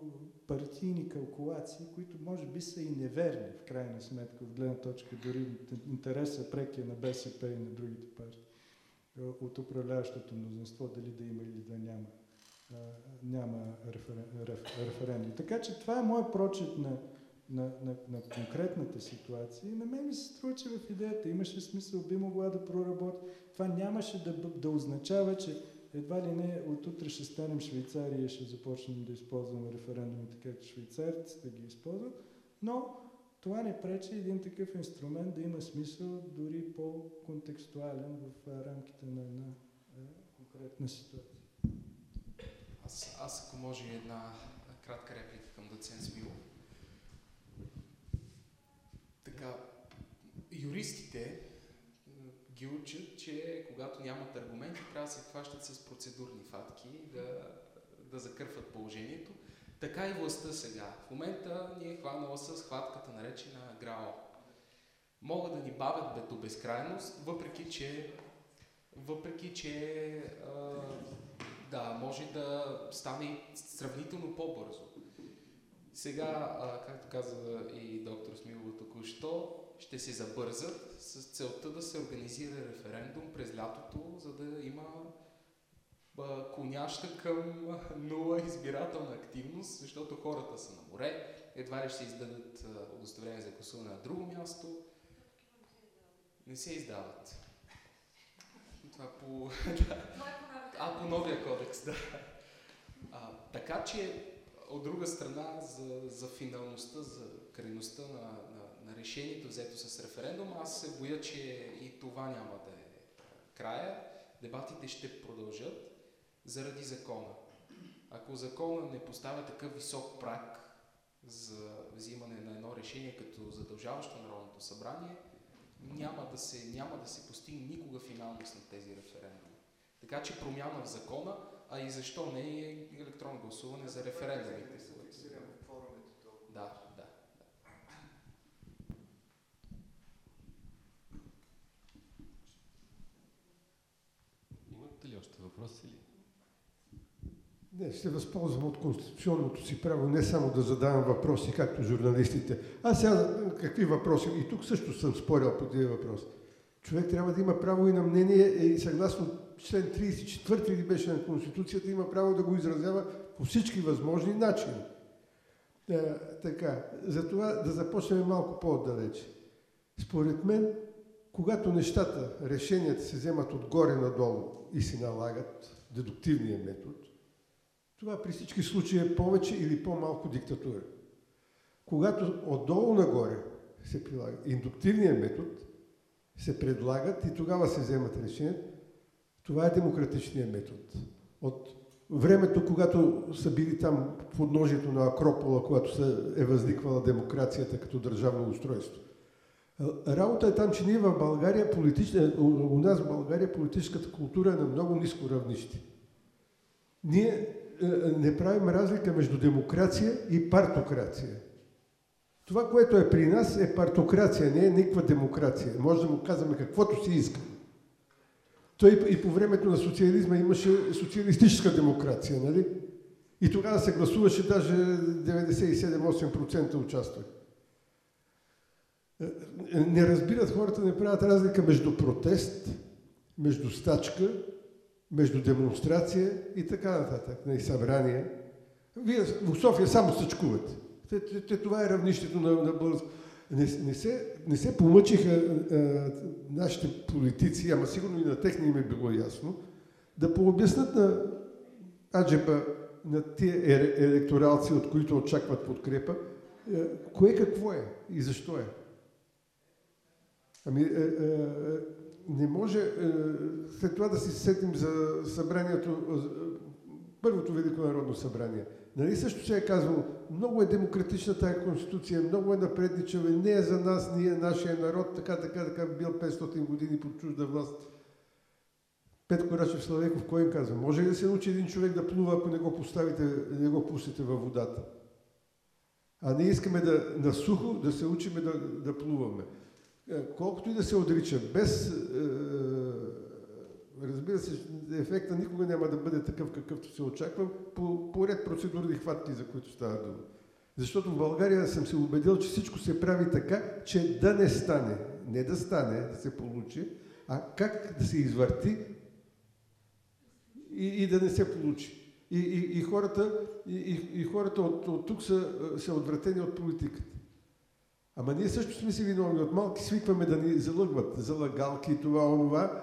партийни калкулации, които може би са и неверни в крайна сметка, от гледна точка дори интереса прекия на БСП и на другите партии от управляващото мнозинство, дали да има или да няма, а, няма референ, реф, референдум. Така че това е моят прочит на, на, на, на конкретната ситуация. И на мен ми се струва, че в идеята имаше смисъл, би могла да проработи. Това нямаше да, да означава, че едва ли не от утре ще станем Швейцария и ще започнем да използваме референдумите, както швейцарците ги използват, но това не пречи един такъв инструмент да има смисъл дори по-контекстуален в рамките на една конкретна ситуация. Аз, аз ако може една кратка реплика към доцент Смилов. Така, юристите ги учат, че когато нямат аргументи, трябва да се хващат с процедурни фатки, да, да закърфат положението. Така и властта сега. В момента ни е хванала с хватката наречена ГРАО. Могат да ни бавят бе до безкрайност, въпреки че, въпреки, че а, да, може да стане сравнително по-бързо. Сега, както каза и доктор Смилова току-що, ще се забързат с целта да се организира референдум през лятото, за да има коняща към нула избирателна активност, защото хората са на море, едва ли ще издадат удостоверение за гласуване на друго място. Не се издават. Това по... а, по новия кодекс, да. А, така че, от друга страна, за, за финалността, за крайността на, решението, взето с референдум, аз се боя, че и това няма да е края. Дебатите ще продължат заради закона. Ако закона не поставя такъв висок прак за взимане на едно решение като задължаващо Народното събрание, няма да се, няма да се постигне никога финалност на тези референдуми. Така че промяна в закона, а и защо не е електронно гласуване за референдумите. Да, да, да. Имате ли още въпроси? Ли? Не, ще възползвам от конституционното си право не само да задавам въпроси, както журналистите. Аз сега какви въпроси? И тук също съм спорил по тези въпроси. Човек трябва да има право и на мнение и съгласно член 34 или беше на Конституцията, има право да го изразява по всички възможни начини. Е, така, затова да започнем малко по-отдалече. Според мен, когато нещата, решенията се вземат отгоре надолу и се налагат, дедуктивния метод, това при всички случаи е повече или по-малко диктатура. Когато отдолу нагоре се прилага индуктивният метод, се предлагат и тогава се вземат решения, това е демократичният метод. От времето, когато са били там подножието на Акропола, когато е възниквала демокрацията като държавно устройство. Работа е там, че ние в България, у нас в България политическата култура е на много ниско равнище. Ние е, не правим разлика между демокрация и партокрация. Това, което е при нас е партокрация, не е никаква демокрация. Може да му казваме каквото си иска. Той и по времето на социализма имаше социалистическа демокрация, нали? И тогава се гласуваше даже 97-8% участвах. Е, не разбират хората, не правят разлика между протест, между стачка между демонстрация и така нататък, на събрание. Вие в София само стъчкувате. Те, те, това е равнището на, на българско. Не, не, се, не се помъчиха а, нашите политици, ама сигурно и на техни им е било ясно, да пообяснат на аджеба, на тия електоралци, от които очакват подкрепа, е, кое какво е и защо е. Ами, е, е, не може е, след това да си сетим за събранието, е, първото Велико народно събрание. Нали също се е казвало, много е демократична тая конституция, много е напредничава, не е за нас, ние, нашия народ, така, така, така, бил 500 години под чужда власт. Петко Рачев Славеков, кой им казва? Може ли да се научи един човек да плува, ако не го поставите, не го пустите във водата? А ние искаме да сухо да се учиме да, да плуваме. Е, колкото и да се отрича, без, е, разбира се, ефекта никога няма да бъде такъв, какъвто се очаква, по, по ред процедурни хватки, за които става дума. Защото в България съм се убедил, че всичко се прави така, че да не стане. Не да стане, да се получи, а как да се извърти и, и да не се получи. И, и, и хората, и, и хората от, от тук са, са отвратени от политиката. Ама ние също сме си виновни. От малки свикваме да ни залъгват. Залагалки и това, онова.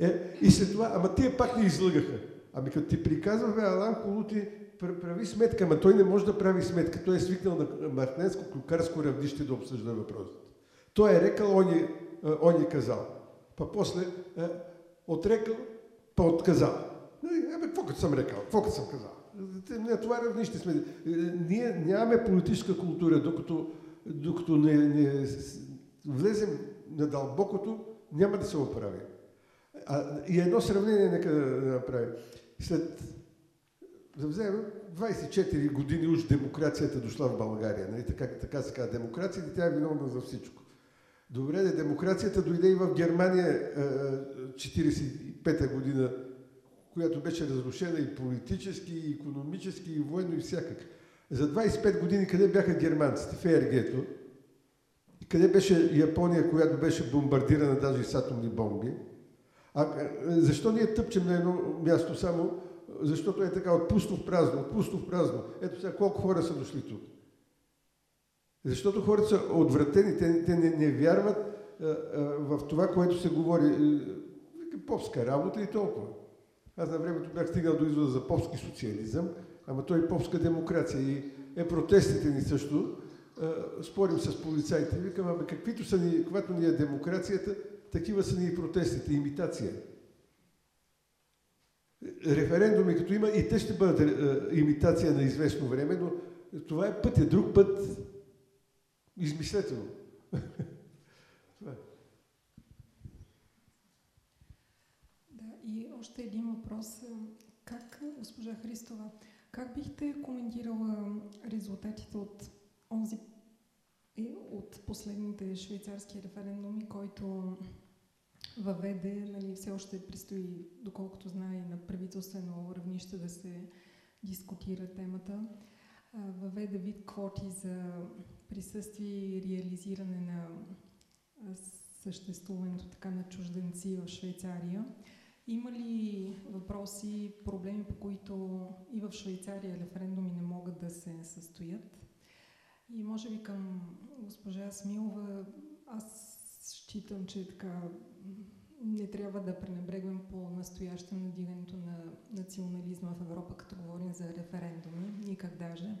Е, и след това, ама тия пак ни излъгаха. Ами като ти приказваме, Алан Колути, прави сметка, ама той не може да прави сметка. Той е свикнал на мартненско клюкарско равнище да обсъжда въпросите. Той е рекал, он е, он е казал. Па после е, отрекал, па отказал. Абе, какво като съм рекал? Какво като съм казал? На това равнище сме. Е, ние нямаме политическа култура, докато докато не, не влезем на дълбокото, няма да се оправи. А, и едно сравнение нека да, направим. След, да вземем, 24 години уж демокрацията дошла в България. Нали? Така, така се казва демокрацията, тя е виновна за всичко. Добре, де, демокрацията дойде и в Германия 45-та година, която беше разрушена и политически, и економически, и военно, и всякак. За 25 години къде бяха германците? В ЕРГ-то. Къде беше Япония, която беше бомбардирана даже и с атомни бомби? А защо ние тъпчем на едно място само? Защото е така от в празно, от в празно. Ето сега колко хора са дошли тук. Защото хората са отвратени, те, те не, не вярват а, а, в това, което се говори. Е, попска работа и толкова. Аз на времето бях стигнал до извода за попски социализъм, ама той е попска демокрация и е протестите ни също. спорим с полицайите, викам, ама каквито са ни, когато ни е демокрацията, такива са ни и протестите, имитация. Референдуми като има, и те ще бъдат е, имитация на известно време, но това е пътя. Друг път измислете това е. Да, и още един въпрос. Как, госпожа Христова, как бихте коментирала резултатите от онзи от последните швейцарски референдуми, който въведе, нали, все още предстои, доколкото знае, на правителствено равнище да се дискутира темата, въведе вид квоти за присъствие и реализиране на съществуването така на чужденци в Швейцария. Има ли въпроси, проблеми, по които и в Швейцария референдуми не могат да се състоят? И може би към госпожа Смилова, аз считам, че така не трябва да пренебрегвам по настояще надигането на национализма в Европа, като говорим за референдуми, никак даже.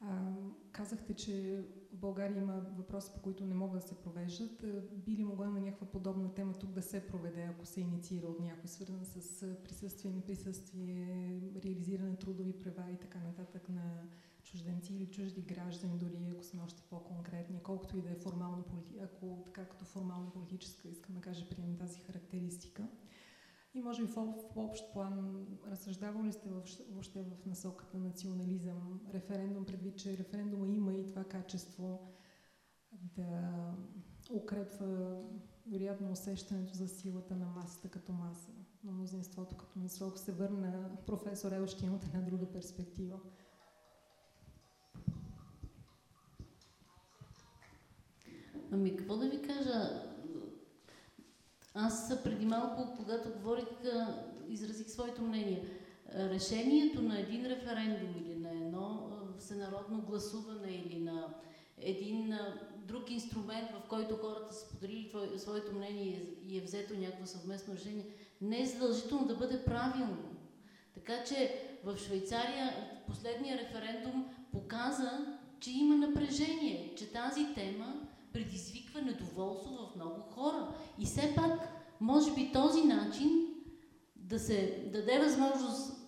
А, казахте, че в България има въпроси, по които не могат да се провеждат. Би ли могла на някаква подобна тема тук да се проведе, ако се инициира от някой, свързан с присъствие, неприсъствие, реализиране трудови права и така нататък на чужденци или чужди граждани, дори ако сме още по-конкретни, колкото и да е формално ако така като формално политическа искам да кажа, приемем тази характеристика. И може би в, в общ план разсъждавали ли сте въобще в насоката национализъм, референдум, предвид, че референдума има и това качество да укрепва вероятно усещането за силата на масата като маса, на мнозинството като мнозинство. Се върна професор Елщин от една друга перспектива. Ами какво да ви кажа? Аз преди малко, когато говорих, изразих своето мнение. Решението на един референдум или на едно всенародно гласуване или на един друг инструмент, в който хората са споделили своето мнение и е взето някакво съвместно решение, не е задължително да бъде правилно. Така че в Швейцария последния референдум показа, че има напрежение, че тази тема предизвиква недоволство в много хора. И все пак, може би този начин да се даде възможност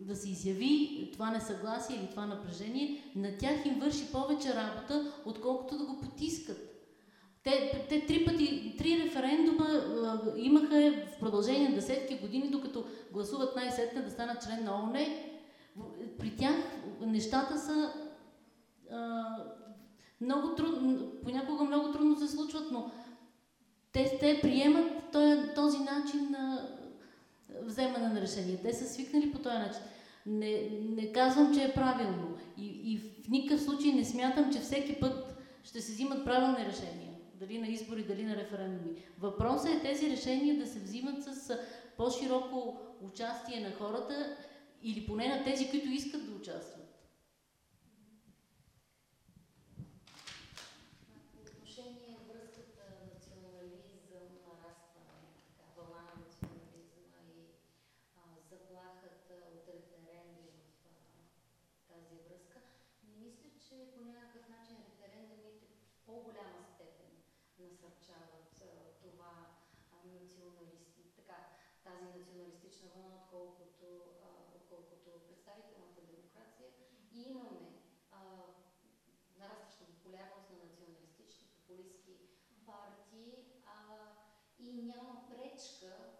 да се изяви това несъгласие или това напрежение, на тях им върши повече работа, отколкото да го потискат. Те, те три пъти, три референдума а, имаха в продължение на десетки години, докато гласуват най-сетне да станат член на ООН. При тях нещата са а, много трудно, понякога много трудно се случват, но те, те приемат този, начин на вземане на решение. Те са свикнали по този начин. Не, не казвам, че е правилно. И, и в никакъв случай не смятам, че всеки път ще се взимат правилни решения. Дали на избори, дали на референдуми. Въпросът е тези решения да се взимат с по-широко участие на хората или поне на тези, които искат да участват. по-голяма степен насърчават това националист, така, тази националистична вълна, отколкото, отколкото представителната демокрация. И имаме нарастваща популярност на националистични, популистски партии а, и няма пречка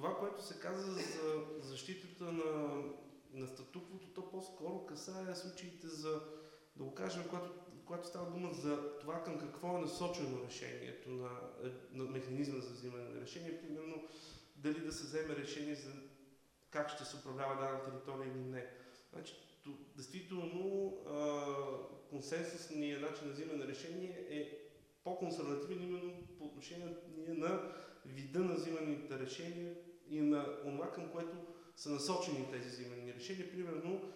това, което се каза за защитата на, на статуквото, то по-скоро касае случаите за, да го кажем, когато, когато става дума за това към какво е насочено решението на, на механизма за взимане на решение, примерно дали да се вземе решение за как ще се управлява дадена територия или не. Значи, то, действително, консенсусният начин на взимане на решение е по-консервативен именно по отношение на вида на взиманите решения и на това, към което са насочени тези взимани решения. Примерно,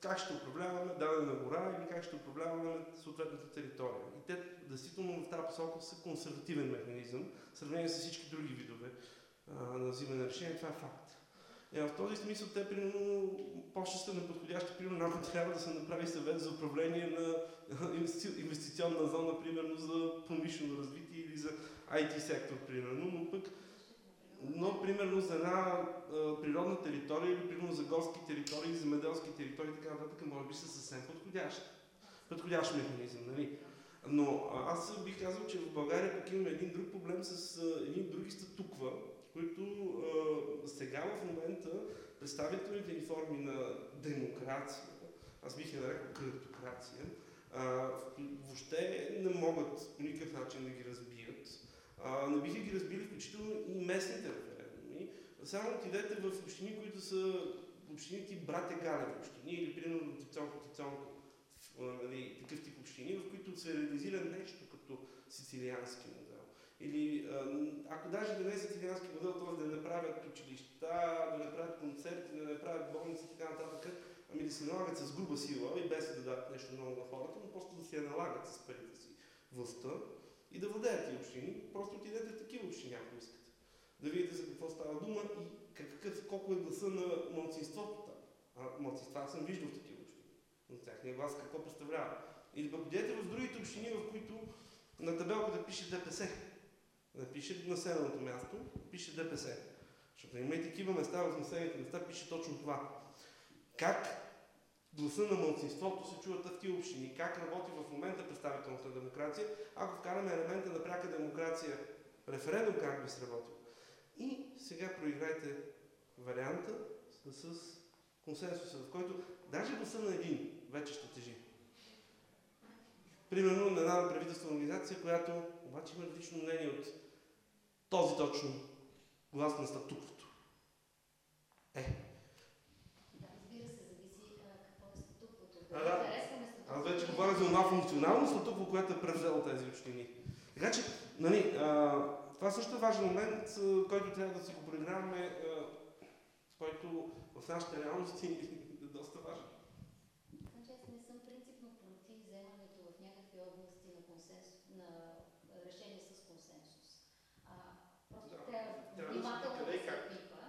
как ще управляваме дадена гора или как ще управляваме съответната територия. И те действително в тази посока са консервативен механизъм, в сравнение с всички други видове а, на взимане на решения. Това е факт. И в този смисъл те, примерно, почта са неподходящи, примерно, ако трябва да се направи съвет за управление на инвестиционна зона, примерно, за промишлено развитие или за IT сектор, примерно, но пък но, примерно, за една а, природна територия или, примерно, за горски територии, земеделски територии и така нататък, може би са съвсем подходящи. Подходящ механизъм, нали? Но аз бих казал, че в България пък имаме един друг проблем с а, едни други статуква, които а, сега в момента представителните ни форми на демокрация, аз бих я нарекал кредитокрация, въобще не могат по никакъв начин да ги разбият. Не биха ги разбили включително и местните референдуми. Само отидете в общини, които са общини тип Брате Галев общини или примерно Тицонко, Тицонко, нали, такъв тип общини, в които се реализира нещо като сицилиански модел. Или ако даже да не е сицилиански модел, т.е. да не правят училища, да не правят концерти, да не правят болници и така нататък, ами да се налагат с груба сила и без да дадат нещо много на хората, но просто да се налагат с парите си властта и да владеят тия общини. Просто отидете в такива общини, ако искате. Да видите за какво става дума и какъв, колко е гласа на младсинството там. А младсинства съм виждал в такива общини. Но тяхния глас какво представлява. Или пък отидете в другите общини, в които на табелката пише ДПС напише населеното място, пише ДПС. Защото има и такива места в населените места, пише точно това. Как гласа на мълцинството се чуват в тия общини. Как работи в момента представителната демокрация, ако вкараме елемента на пряка демокрация, референдум как би сработил. И сега проиграйте варианта с, консенсуса, в който даже гласа на един вече ще тежи. Примерно на една правителствена организация, която обаче има различно мнение от този точно глас на статуквото. Е. Да, разбира се, зависи какво е да. Аз вече говоря за това функционално статукво, което е превзело тези общини. Така че, нали, а, това също е важен момент, който трябва да си го проиграваме, с който в нашите реалности е доста важен. Значи аз не съм принципно против вземането в някакви области на, консенсус, на решение с консенсус. А, просто Да. трябва Трябва да се внимателно къде да и се как. пипа,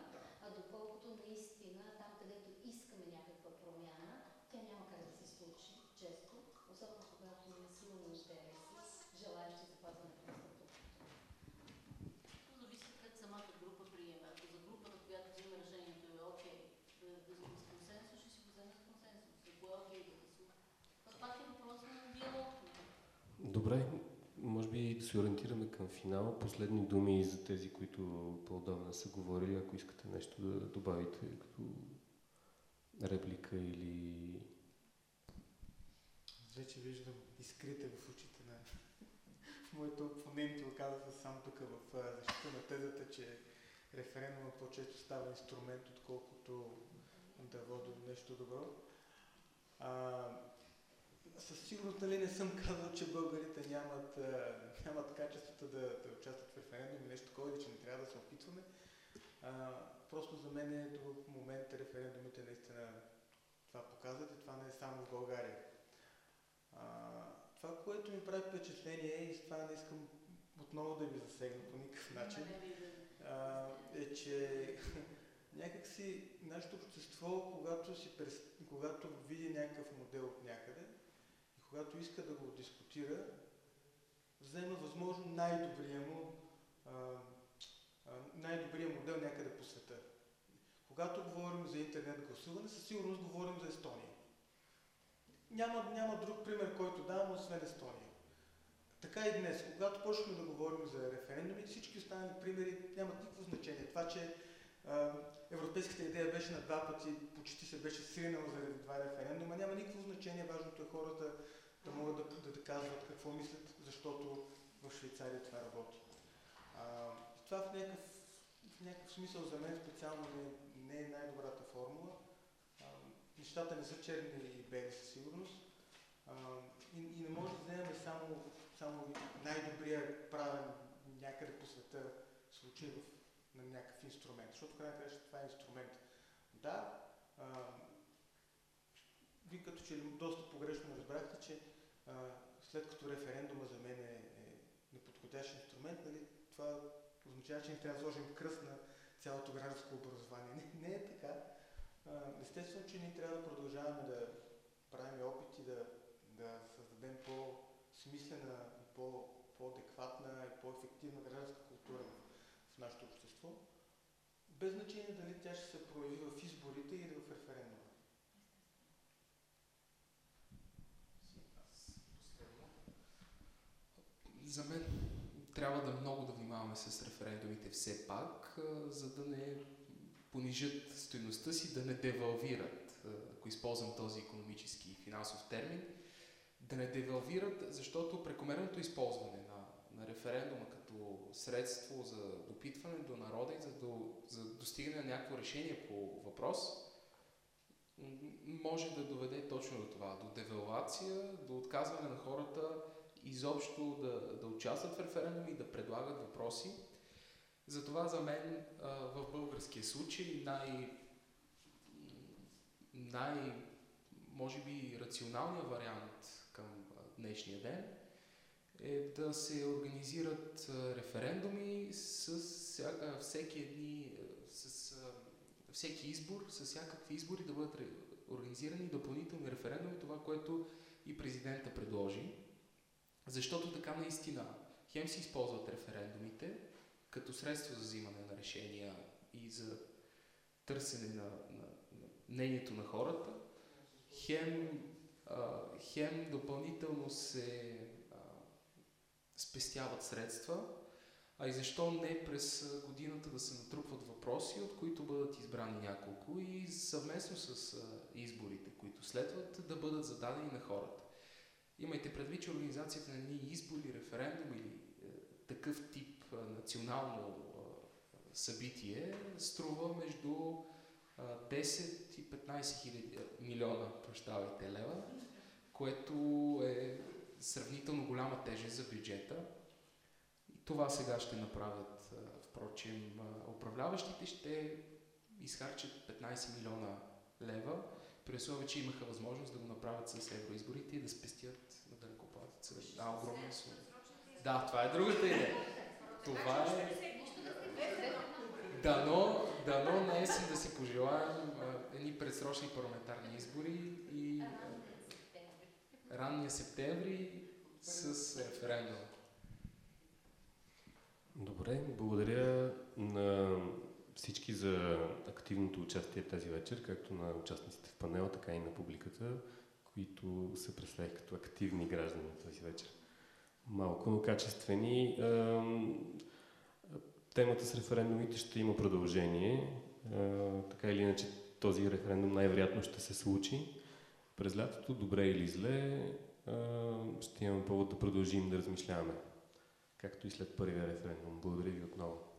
а доколкото наистина там, където искаме някаква промяна, тя няма как да се случи често, особено когато има силни интереси, желаящи запазването на статуквото. То зависи как самата група приема. Ако за групата, която взима решението е окей, да, да взима с консенсус, ще си го вземе с консенсус. Ако е окей да гласува. Това пак е въпрос на диалог. Добре, да се ориентираме към финал. Последни думи за тези, които по-отдавна са говорили, ако искате нещо да добавите като реплика или... Вече виждам искрите в очите на моите опоненти, оказаха само тук в защита на тезата, че референдума по-често става инструмент, отколкото да води нещо добро. А, със сигурност нали, не съм казал, че българите нямат, а, нямат качеството да, да участват в референдум или нещо такова, или че не трябва да се опитваме. А, просто за мен е до момента референдумите наистина това показват и това не е само в България. А, това, което ми прави впечатление и с това не искам отново да ви засегна по никакъв начин, а, е, че някакси нашето общество, когато, си, когато види някакъв модел от някъде когато иска да го дискутира, взема възможно най-добрия му най-добрия модел някъде по света. Когато говорим за интернет гласуване, със сигурност говорим за Естония. Няма, няма друг пример, който давам, освен Естония. Така и днес, когато почнем да говорим за референдуми, всички останали примери нямат никакво значение. Това, че а, европейската идея беше на два пъти, почти се беше сринала заради два референдума, няма никакво значение. Важното е хората да могат да, да, да казват какво мислят, защото в Швейцария това работи. А, това в някакъв, в някакъв смисъл за мен специално не, не е най-добрата формула. А, нещата не са черни и бели със сигурност. А, и, и не може да вземем само, само най-добрия правен някъде по света случай на някакъв инструмент. Защото в крайна това е инструмент. Да, а, че доста погрешно разбрахте, че а, след като референдума за мен е, е неподходящ инструмент, нали, това означава, че не трябва да сложим кръст на цялото гражданско образование. Не, не е така. А, естествено, че ние трябва да продължаваме да правим опити да, да създадем по-смислена по, по-адекватна и по-ефективна гражданска култура в нашето общество, без значение дали тя ще се прояви в изборите или в референдума. За мен трябва да много да внимаваме с референдумите все пак, за да не понижат стоеността си, да не девалвират, ако използвам този економически и финансов термин, да не девалвират, защото прекомерното използване на, на референдума като средство за допитване до народа и за, до, за достигане на някакво решение по въпрос, може да доведе точно до това, до девалвация, до отказване на хората изобщо да, да участват в референдуми и да предлагат въпроси. Затова за мен в българския случай най, най може би рационалният вариант към днешния ден е да се организират референдуми с всяка, всеки едни, с всеки избор, с всякакви избори да бъдат организирани допълнителни референдуми, това, което и президента предложи. Защото така наистина хем се използват референдумите като средство за взимане на решения и за търсене на, на, на мнението на хората, хем, а, хем допълнително се а, спестяват средства, а и защо не през годината да се натрупват въпроси, от които бъдат избрани няколко и съвместно с а, изборите, които следват, да бъдат зададени на хората. Имайте предвид, че организацията на ни избори, референдум или е, такъв тип е, национално е, събитие струва между 10 и 15 хиляди милиона прощавайте, лева, което е сравнително голяма тежест за бюджета. И това сега ще направят, впрочем, управляващите ще изхарчат 15 милиона лева, при условие, че имаха възможност да го направят с евроизборите и да спестят на дълкоплатеца. Да, огромна сума. Да, това е другата идея. Това е... Дано, дано наесен да си пожелаем едни предсрочни парламентарни избори и ранния септември с референдум. Добре, благодаря на всички за активното участие тази вечер, както на участниците в панела, така и на публиката, които се представих като активни граждани тази вечер. Малко, но качествени. Темата с референдумите ще има продължение. Така или иначе този референдум най-вероятно ще се случи. През лятото, добре или зле, ще имаме повод да продължим да размишляваме. Както и след първия референдум. Благодаря ви отново.